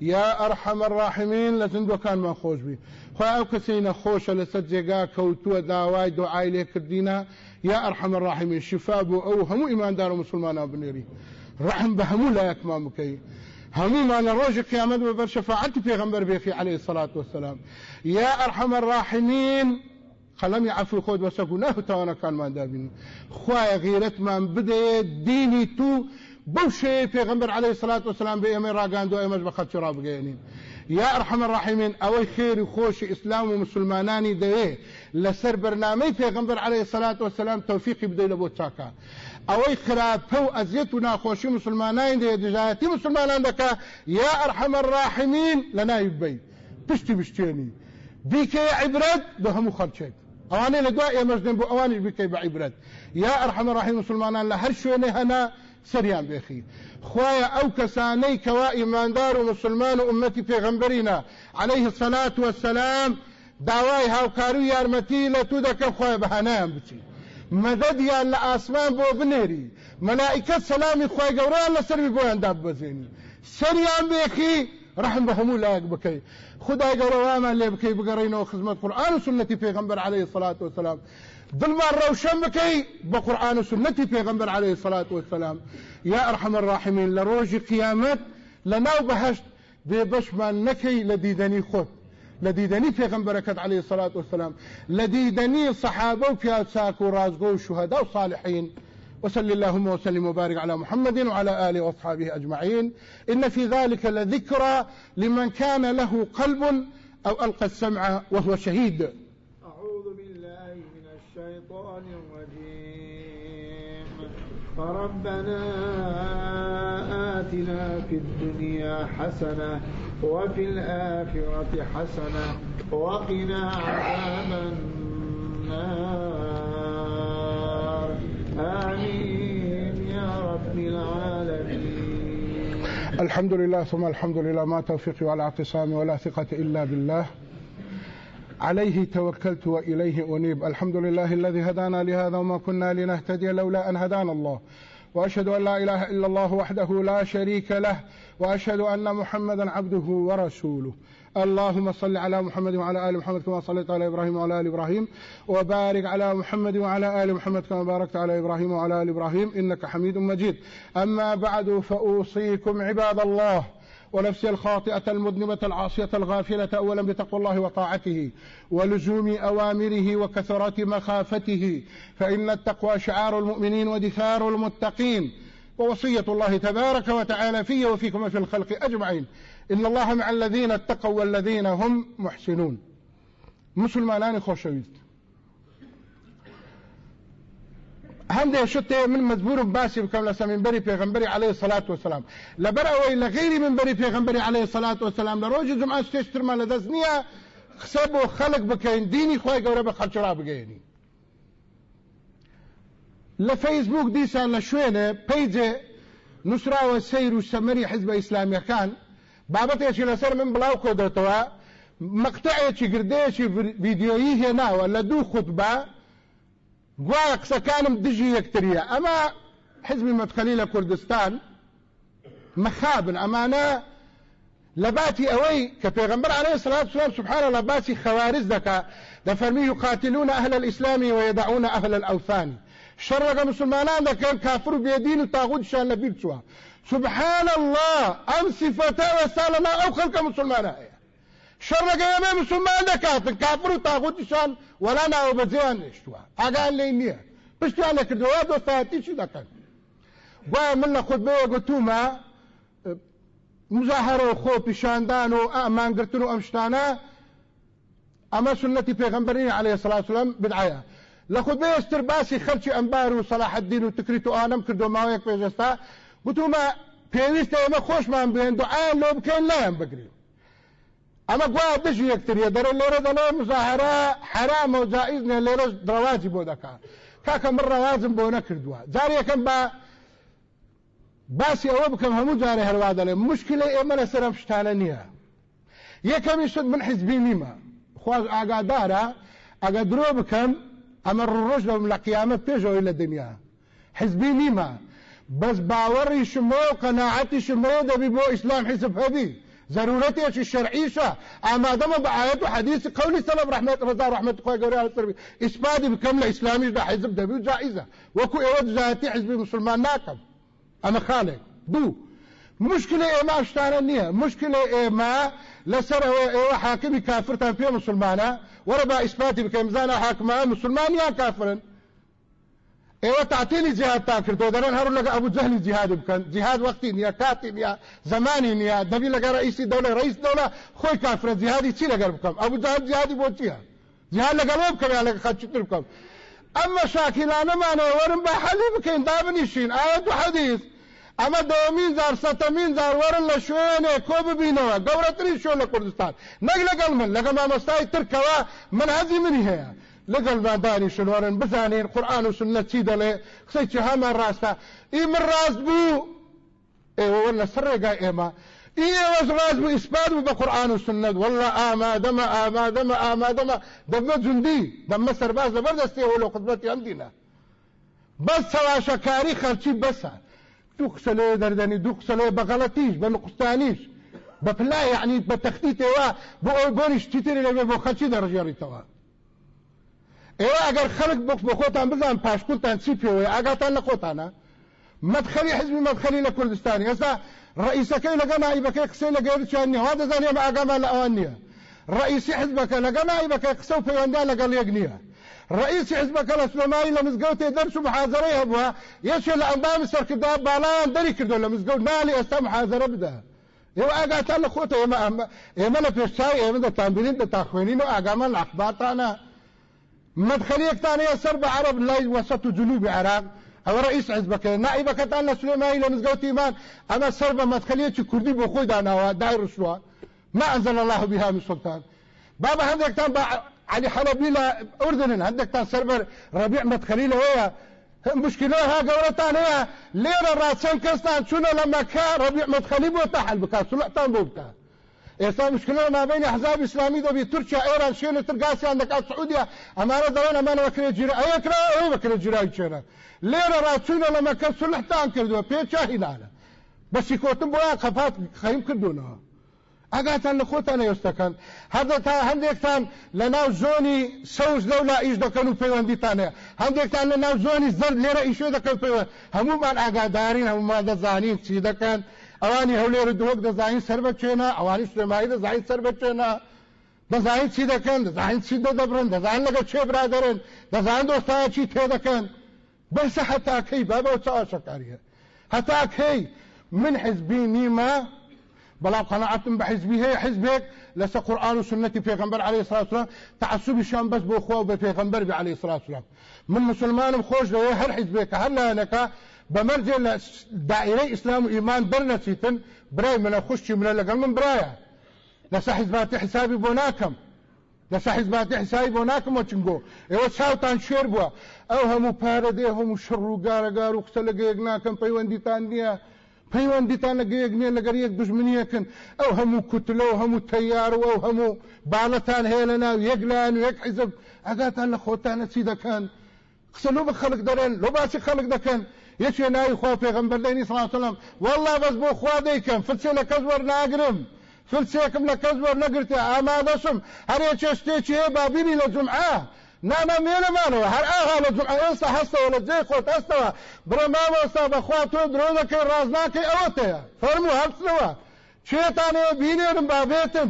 یا ئەرحەمە ڕاحمین لە زندۆکانمان خۆش بی خۆ ئەو کەسی نەخۆشە لەسەر جێگا کەوتووە داوای دوعای لێکردینە یا ئەرحەمە ڕاحمین شفا بۆ ئەو هەموو ئیماندار و مسلمانان بنێری ڕحم بە هەموو لایەکمان بکەی هەمومان لە ڕۆژی قیامەت بە بەر شەفاعەتی پێغەمبەر بێخی عليه الصلاة والسلام. یا ئەرحەمە الراحمین قەڵەمی عفو گوناه و تاوانەکانمان دابین خوایە غیرەتمان بدەیە دینی تو بەو شەیە پێغەمبەر عليه الصلاة والسلام بە ئێمە ڕاگاندۆ ئێمەش بە خەڵکی ڕابگەێنین یا ئەرحەمە الراحمین ئەوەی خێری خۆشی ئیسلام و مسلمانانی دەوێ لەسەر بەرنامەی پێغەمبەر عليه الصلاة والسلام بدەی لە بۆ چاکە ئەوەی خراپە و ئەزیەت و ناخۆشی مسلمانانی دێ دژایەتی مسلمانان دەکا یا ئەرحەمە الراحمین لە ناوی بی پشتی بشتێنی بیکە عیبرەت بە هەموو خەڵچێک ئەوانەی لە دوای ئێمەش دێن بۆ ئەوانیش بکەی بە عیبرەت یا ئەرحەمە الراحیم مسلمانان لە هەر شوێنێ سەریان بێخی خوایە ئەو کەسانەی کەوا ئیماندار و مسلمان و ئومەتی پێغەمبەرینە عليه الصلاة والسلام داوای هاوکاری و یارمەتی لە تو دەکە خوایە بەهانایان بچی مەدەدیان لە ئاسمان بۆ بنێری مەلائکەت سەلامی خوای گەورەیان لەسەروی بۆیان داببەزێنی سەریان بێخی رحم بە هەموو لایەک بکەی خدای گەورەوامان لێ بکەی بگەڕینەوە خزمەت قورآن و سنەتی عليه الصلاة والسلام. دڵمان ڕەوشەن بکەی بە قورآن و سنەتی پێغەمبەر عليه الصلاة والسلام. یا ئەرحەم الراحمین لە ڕۆژی قیامەت لە ناو بەهەشت بێبەشمان نەکەی لە دیدەنی خۆت لديدني في غنبركة عليه الصلاة والسلام لديدني صحابة وبياتساك ورازقو وشهداء وصالحين وصل اللهم وسلم وبارك على محمد وعلى آله وأصحابه أجمعين إن في ذلك لذكرى لمن كان له قلب أو ألقى السمع وهو شهيد. فربنا آتنا في الدنيا حسنة وفي الآخرة حسنة وقنا عذاب النار. آمين يا رب العالمين. الحمد لله ثم الحمد لله ما توفيقي ولا اعتصامي ولا ثقة إلا بالله. عليه توكلت وإليه أنيب. الحمد لله الذي هدانا لهذا وما كنا لنهتدي لولا أن هدانا الله. وأشهد أن لا إله إلا الله وحده لا شريك له. وأشهد أن محمدا عبده ورسوله. اللهم صل على محمد وعلى آل محمد كما صليت على إبراهيم وعلى آل إبراهيم. وبارك على محمد وعلى آل محمد كما باركت على إبراهيم وعلى آل إبراهيم. إنك حميد مجيد. أما بعد فأوصيكم عباد الله. ونفسي الخاطئة المذنبة العاصية الغافلة أولا بتقوى الله وطاعته ولزوم أوامره وكثرة مخافته فإن التقوى شعار المؤمنين ودثار المتقين ووصية الله تبارك وتعالى في وفيكم وفي الخلق أجمعين. إن الله مع الذين اتقوا والذين هم محسنون. مسلمانان خوشويست هەندێک شتێ من مجبورم باسی بکەم لە سەمینبەری پێغمبەری عليه سلاات وسلام لەبەر ئەوەی لە غیری منبەری پێغمبەری عليه سلاات وسلام لە ڕۆژی جمعە شتێشترمان لە دەست نییە قسە بۆ خەڵک بکەین دینی خۆی گەورە بە خەلچرا بگەێنی لە فەیسبوک دیسان لە شوێنێ پیجێ نووسراوە سیر و سەمەری حزب ئیسلامیەکان بابەتێکی لەسەر من بڵاو کۆدەتەوە مەقتەعێکی گردەیەکی ڤیددیۆیی هێناوە لە دوو خوتبە گوایە قسەکانم دژی یەکتریە ئەمە حزبی مدخلی لە کوردستان مەخابن ئەمانە لە باتی ئەوەی عليه الصلاة والسلام سبحانه لە باسی خوارز دەکا دەفەرمی يقاتلون أهل الإسلام ويدعون أهل الأوثان. شەڕەکە مسلمانان دەکەن کافر و بێدین و بیر چووە سبحان الله ئەم سیفەتەوە ساڵەما ئەو خەڵکە مسلمانە شەڕەکە ئێمە مسلمان دەکاتن کافر و تاغوتشان وەلا ناوە بەجێیان نێشتووە ئاگان لێ نییە پشتیان لەکردەوە دۆستایەتیچی دەکەن گوایە من لە خودبەیە گوتومە مزاهرە و خۆ پیشاندان و ئامانگرتن و ئەم شتانە ئەمە سنەتی پێغمبەرین عليه والسلام بدعایە لە خود بێستر باسی خەرچی ئەمبار و سەلاح الدین و تکریت و ئانم کردو ماوەیەک پێشستا گوتومە پێویستە ئێمە خۆشمان بێن دوعایان لۆ بکەین لایەن بگرین ئەمە گوا دژی یەکتریە دەرە لێرە دەڵێ مزاهرە حرامە و جائزنێ لێرە ڕەواجی بۆ دەکات کاکە من ڕەوازم بۆ نەکردووە جار یەکەم بە باسی ئەوە بکەم هەموو جارێ هەروا دەڵێ مشکلی ئێمە لەسەر ئەم شتانە نییە یەکەمی شت من حیزبی نیمە خواز ئاگادارە ئەگە درۆ بکەم ئەمە ڕۆژ لەم لە قیامەت پێشەوەی لە دنیا. حزبی نیمە بەس باوەڕی شمە و قەناعەتی شمە دەبی بۆ ئیسلام هەبی ضرورەتێکی شەرعیشە ئامادەمە بە ئاەت و حەدیث قولی سەلف رحمت ڕزا رحمت خۆی گەورە سەربی ئیسپادی بکەم لە ئیسلامیشدا حزب دەبی و جائزە وەکو ئێوە دژایەتی حزبی مسلمان ناکەم ئەمە خاڵێک دوو مشکل ئێمە شتانە نییە مشکل ئێمە لەسەر ئێوە حاکمی کافرتان پێ مسلمانە وەرە با ئیسپاتی بکەم زانە حاکمان مسلمان یان کافرن. ئێوە تعتیلی جهاد تا کردو دەرن هەرو لەگە ئەبوو جهاد بکەن جهاد وەختی نییە کاتی نیە زمانی نییە دەبی لەگە ڕئیسی دەوڵە ڕئیس دەوڵە خۆی کافرە جهادی چی لەگەر بکەم ئەبوو جهاد جهادی بۆ چییە جهاد لەگەڵ بکەم یا لەگە خەچتر بکەم ئەمە شاکیلانەمانەوە وەرم بە حەلی بکەین دابنیشین ئاەت و حەدیث ئەمە دەوەمین زار سەتەمین زار وەرن لە شوێنێ کۆ ببینەوە گەورەتری شۆ لە کوردستان نەک لەگەڵ من لەگە مامەستای من هەزی منی هەیە لەگەڵ مادانی شنوەرن بزانین قورآن و سنە چی قسەی چی هەمان ڕاستە ئی من ڕاست بوو ئێوە لە سەر ڕێگای ئێمە ئێوەش ڕاست بوو ئیسپات بوو بە قورآن و سنت والله ئامادەمە ئامادەمە ئامادەمە دەمە جوندی دەمە سەرباز لەبەردەستی ئەوە لە خزمەتی ئەم دینە بەس چاواشەکاری خەرچی بەسە دوو قسە لێ دەردەنی دوو قسە لێ بە غەڵەتیش بە نقستانیش بە پلا یعنی بە تەختیتەوە بۆ ئەو بۆنی شتیتری لەوێ ئێوە ئەگەر خەڵک بۆ بۆ خۆتان بزان پاشکوتان چی پێوەیە ئاگاتان لە خۆتانە مدخلی حزبی مدخلی لە کوردستانی ئێستا ڕئیسەکەی لەگە نایبەکەی قسەی لە گەێرچیان نیە دەزانێ بە ئاگامان لە ئەوان نییە ڕئیسی حزبەکە لەگە نایبەکەی قسە و پەیوەندیان لەگەڵ یەک نییە رئيس حزبك الاسلامي لمزقوت درس محاضره يبغى يشل اندام سركدا بالان دري كردو لمزقوت نالي استا محاضره بدا يو اگا تل خوته يما يما لا بيشاي يما ده تنبيلين ده تخوينين واگا من أخبار تانا مدخليك ثاني سر بعرب لا وسط جنوب العراق أو رئيس حزبك نائبك تانا سليماني لمزقوت إيمان. أنا سرب مدخليه كردي بو خوي دانا داير شو ما أنزل الله بها من سلطان. بابا هذاك تان علي حلبي لا أردن. عندك تان سربر ربيع مدخلي هو مشكلة ها قولتان هي ليرة راسين كستان شنو لما كان ربيع مدخلي بو تحل بكا سلطان بو إيسا مشكلة ما بين أحزاب إسلامي دو بتركيا إيران شين ترقاسي عندك السعودية أمانة دوان أمانة وكري جيرا أي كرا أي وكري جيرا يشيرا ليرة راسين لما كان سلطان كردوا بيتشا هنا بس يكوتن بوان خفات خيم كردونا ئەگاتان لە خۆتان ئێستەکەن هەردەتا هەندێکتان لە ناو زۆنی سەوز لەولا ئیش دەکەن و پەیوەندیتانەیە هەندێکتان لە ناو زۆنی زەر لێرە ئیشێ دەکەن پەیوە هەمومان ئاگادارین هەمومان دەزانین چی دەکەن ئەوانی هەولێر دووەک دەزانین سەر بچێنە ئەوانی سلێمایی دەزانین سەر بچێنە دەزانین چی دەکەن دەزانین چی دەدەبرن دەزانین لەگە چێ برادرن؟ دەزانین دۆستایە چی تێ دەکەن بەسە هەتاکەی بابە چاواشەکاریە هەتاکەی من حزبی نیمە بلا قناعتم بحزبي هي حزبك لس قرآن وسنة پیغمبر عليه الصلاة والسلام تعصب شان بس بو خو بپیغمبر عليه الصلاة والسلام. من مسلمان خوش له هر حزبك هر لانك بمرجع دائرة إسلام وإيمان برنسيتن براي من خوش من لقل من برايا. لس حزبات حسابي بوناكم. حسایی بۆ ناکەمەوە چنگۆ ئێوە چاوتان شێر بووە ئەو هەموو پارە دێ هەموو شڕ و گارەگار و قسە لەگەیەک ناکەم پەیوەندیتان نییە پەیوەندیتان لەگەیەک نییە لەگەر یەک دژمنیەکەن ئەو هەموو کوتلە و هەموو تەیار و هەموو باڵەتان هەیە لە ناو یەک لایەن و یەک حیزب ئەگاتان لە خۆتانە چی دەکەن قسە لۆ بە خەڵک دەرێن لۆ باسی خەڵک دەکەن یەکێ ناوی خوا پێغەمبەر دەینی سڵاتەڵم والله بەس بۆ خوا دەیکەم فرچێ لە کەس وەرناگرم فرچێکم لە کەس وەرنەگرتێ ئامادەشم. هەرێکێ شتێکی هەیە بابینی لە جمعە نامە مێنەمانەوە هەر ئاها لە جمعە ئێستا هەستەوە لە جێ خۆت هەستەوە بڕە مامۆستا بەخوا تۆ درۆ دەکەی ڕاز ناکەی ئەوەتەیە فەرموو هەستنەوە چێتانەوە بینێرم بابێتم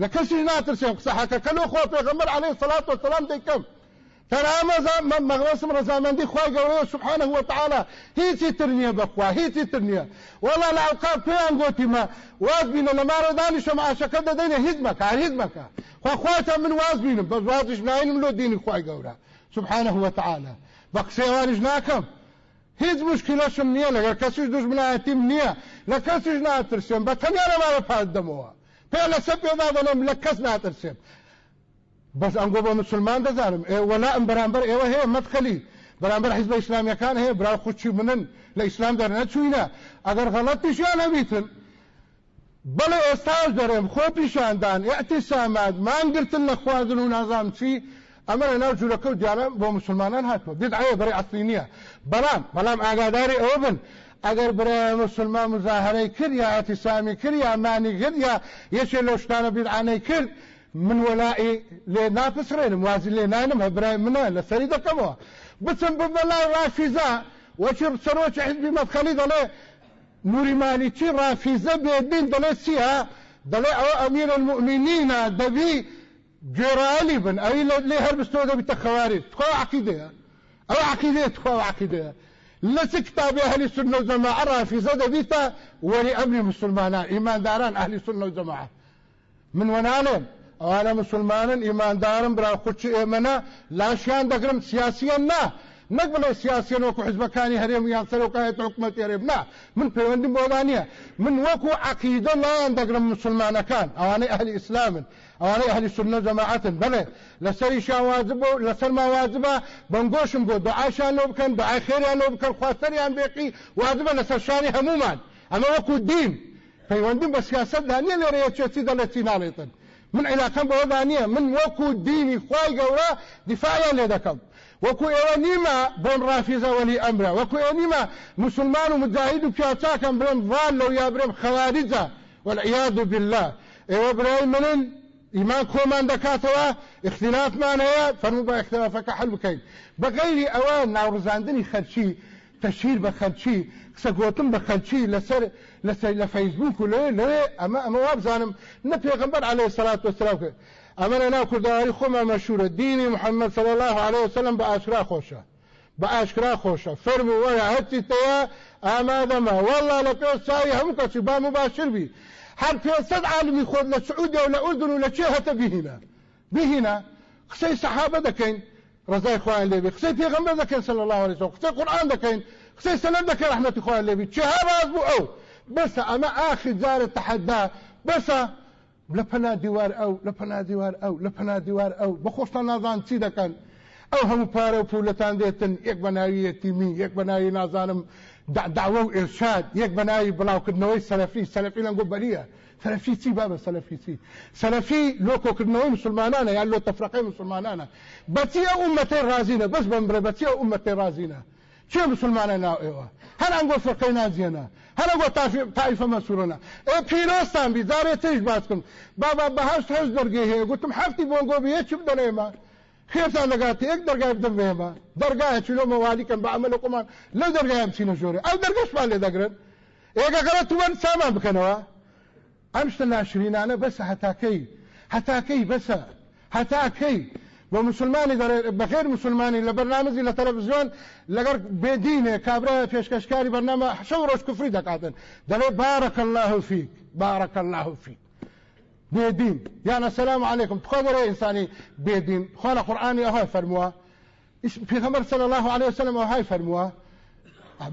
لە کەسی ناترسێم قسە حەکەکە لۆ خۆ پێغەمبەر عەلەیهی سەڵات وەسەلام دەیکەم. تەنها مەغوەسم ڕەزامەندی خوای گەورەیە سبحانه وتعالى هیچی تر نییە بەخوا هیچی تر نییە وەڵا لە ئەوقات پێیان گوتیمە واز بینە لە مارە دانیشە معاشەکە دەدەینە هیچ مەکە هیچ مەکە خوا خواتە من واز بینم بەس وازش ناینم لۆ دینی خوای گەورە سبحانه وتعالى. بە قسەوانش ناکەم هیچ مشکلەشم نییە لەگەر کەسیش دوژمنایەتیم نییە لە کەسیش ناترسێم بە تەنیا لەماوە پات دەمەوە پێ لەسەر پێدا دەڵێم لە کەس ناترسێم بەس ئەنگۆ بە مسلمان دەزانم وەلا ئەم بەرامبەر ئێوە هەیە مەدخەلی بەرامبەر حیزب ئیسلامیەکان هەیە برا خوچی منن. لە ئیسلام دەرنەچوینە ئەگەر غەڵەت پیشیان هەبیتن بەڵێ ئێستاش دەڕێم خۆ پیشاندان یاتی ساماد مانگرتن لە خوازن و نازام چی؟ ئەمە لە ناو جوورەکە و دیارە بۆ مسلمانان هاتووە بدعەیە بەڕێ ئەسلی نییە بەڵام بەڵام ئاگاداری ئەوە بن. ئەگەر برای مسلمان مزاهرەی کرد یا ئەتیسامی کرد یا مانی کرد یا یەکێ لەو شتانە بیدعانەی من وەلایی لێ ناپسرێنم وازی لێ نانم هەبرای منە لە سەری دەکەمەوە بچم ببەلای ڕافیزا وەچی سەرۆکی حزبی مەدخەلی دەڵێ نوری مالیکی ڕافیزە بێدین دەڵێ چیە دەڵێ ئەوە ئەمیر المؤمنینە دەبی گێڕالی بن ئەوی لێ هەر بستۆ دەبیتە خەواری تخوا عقیدەیە ئەو عقیدەیە تخوا عقیدەیە لە چ کتابی ئەهلی سنە و جەماعە ڕافیزە دەبیتە وەلی ئەمری مسلمانان ئیمانداران ئەهلی سنە و جەماعە من وەناڵێم ئەوانە مسلمانن ئیماندارم برا خوچی ئێمەە لاشیان دەگرم سیاسیان نا. نەک بڵێ سیاسیان وەکو حزبەکانی هەرێم یان سەرۆکایەت حکومەت هەرێم نا. من پەیوەندیم بۆدانە من وەکو عقیدە لایەن دەگرم مسلمانەکان. ئەوانەی ئەهلی ئیسلامن. ئەوانەی ئەهلی سنە جەماعەتن بڵێ لەسەری شاوازب و لەسەر ماوازبە بەنگۆشم بۆ دوعاشان لۆ بکەن دوعای خێریان لۆ بکەن خواستەریان بێقی واجبە لەسەر شانی هەمومان. ئەمە وەکو دین. پەیوەندیم بە سیاست دانیە لێرەیە چێتی دەڵێتی ناڵێتن. من علاقم بەوەدا نییە من وەکو دینی خی گەورە دیفاعیان لێ دەکەم وەکو ئێوە نیمە بۆم ڕافیزەوەلی ئەمرە وەکو مسلمان و مجاهید و پیاچاکەم برم ڤان لەو یا برم خەواریجە والعیاذ بالله. ئێوە برای منن ئیمان کۆمان دەکاتەوە اختلافمان هەیە فەرمو بە اختلافەکە حل بکەین بەغەیری ئەوە ناوڕزاندنی خەرچی تەشیر بە خەرچی قسە گوتم بە خەرچی لەسەر لە فەیسبوک و لێ لێ ئەمە ئەمە وابزانم نە پێغمبەر عليه وسلام کرد ئەمە لە ناو کورداواری خۆمان مەشهورە دینی محەممەد صلی الله عليه وسلم بە ئاشرا خۆشە بە ئاشکرا خۆشە فەرم وەرە هەرچی تەوە ئامادەمە وەڵا لە پێ چاوی هەموو کەچی با مباشر بی. هەر پێسەد عالمی خۆت لە سعودی و لە ئوردن و لە چێ هەتە بهینە بهینە قسەی سەحابە دەکەین ڕزای خوایان لێبی قسەی پێغمبەر دەکەین صلی الله عليه وسلم قسەی قورآن دەکەین قسەی سەلەم دەکەین رحمەتی خوایان لێبی چه هەراز بوو ئەو بەسە ئەمە ئاخر جارە تەحەدا بەسە لە پەنا دیوار ئەو لە پەنا دیوار ئەو لە پەنا دیوار ئەو بە خۆشتان نازان چی دەکەن ئەو هەموو پارە و پولەتان دێتن یەک بەناوی یەتیمی یەک بەناوی نازانم داوە و ئێرشاد یەک سەلەفی چی بابە سەلەفی چی سەلەفی لۆکۆکردنەوەی مسلمانانە یان لۆ تەفرەقەی مسلمانانە ئومەتەی رازینە بەس بمبرە بەچی ئەو ئومەتەی رازینە چێ مسلمانە ناو ئێوە هەر ئەنگۆ فەرقەی نازیێنە هەر ئەگۆ تایفە مەسوورەنە ئێ پیرۆستان بی زارێ تێش باس بکەم بابا بەهشت هەست دەرگەی هەیە گوتم هەفتی بۆنگۆ بێ چ بدەنێمە خێرتان لەگات یەک دەرگای بدەم بێمە دەرگایە چلۆ مەوالیکەم بە ئەمە لە قومان لەو دەرگایم چینە ژۆرە ئەو دەرگەشمان لێ دەگرن ئێگەگەڕە تووەن سامان بکەنەوە ئەم شتە ناشرینانە بەسە هەتاکەی هەتاکەی بەسە هەتاکەی بۆ مسلمانی بەخێر مسلمانی لە بەرنامەزی لە تەلەڤزیۆن لەگەر بێدینێ کابرا پێشکەشکاری بەرنامە شەو ڕۆژ کوفری دەکاتن دەڵێ بارەکە الله فیک بارەکە الله فیک بێدین یانە سەسلام علیکم تخوا بەرە ئینسانی بێدین لە قورآانی ئەهای فەرمووە پێغەمبەر صلی الله عليه وسلم ئەهای فەرمووە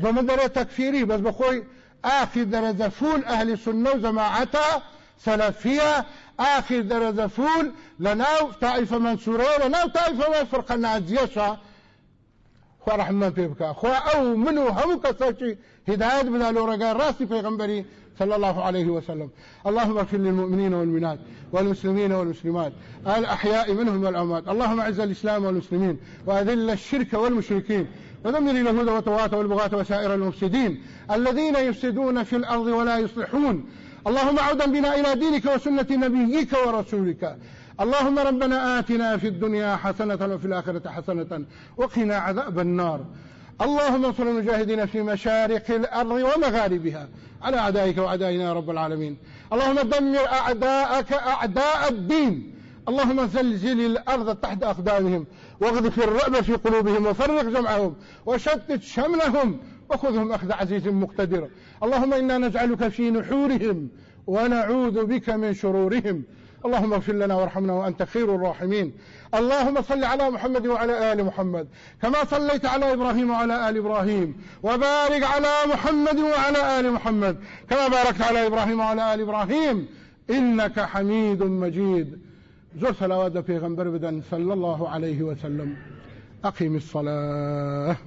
بەمە دەرێ تەکفیری بەس بەخۆی آخر درجة فول أهل السنة وجماعتها سلفية. آخر درجة فول لناو طائفة منصورة لناو طائفة من فرقة نازية خو رحمن بيبكا خو أو منو هم كسوشي هداية بنا لورقا راسي غنبري صلى الله عليه وسلم. اللهم اغفر للمؤمنين والمؤمنات والمسلمين والمسلمات. الأحياء منهم والأموات. اللهم اعز الإسلام والمسلمين وأذل الشرك والمشركين. ودمر اليهود والطغاة والبغاة وسائر المفسدين الذين يفسدون في الأرض ولا يصلحون. اللهم عودا بنا إلى دينك وسنة نبيك ورسولك. اللهم ربنا آتنا في الدنيا حسنة وفي الآخرة حسنة وقنا عذاب النار. اللهم انصر المجاهدين في مشارق الأرض ومغاربها. على أعدائك وأعدائنا يا رب العالمين. اللهم دمر أعداءك أعداء الدين. اللهم زلزل الأرض تحت أقدامهم. واغذف الرعب في قلوبهم وفرق جمعهم وشتت شملهم وخذهم أخذ عزيز مقتدر. اللهم إنا نجعلك في نحورهم ونعوذ بك من شرورهم. اللهم اغفر لنا وارحمنا وأنت خير الراحمين. اللهم صل على محمد وعلى آل محمد كما صليت على إبراهيم وعلى آل إبراهيم وبارك على محمد وعلى آل محمد كما باركت على إبراهيم وعلى آل إبراهيم. إنك حميد مجيد. زر صلوات في غنبر بدن صلى الله عليه وسلم. أقم الصلاة.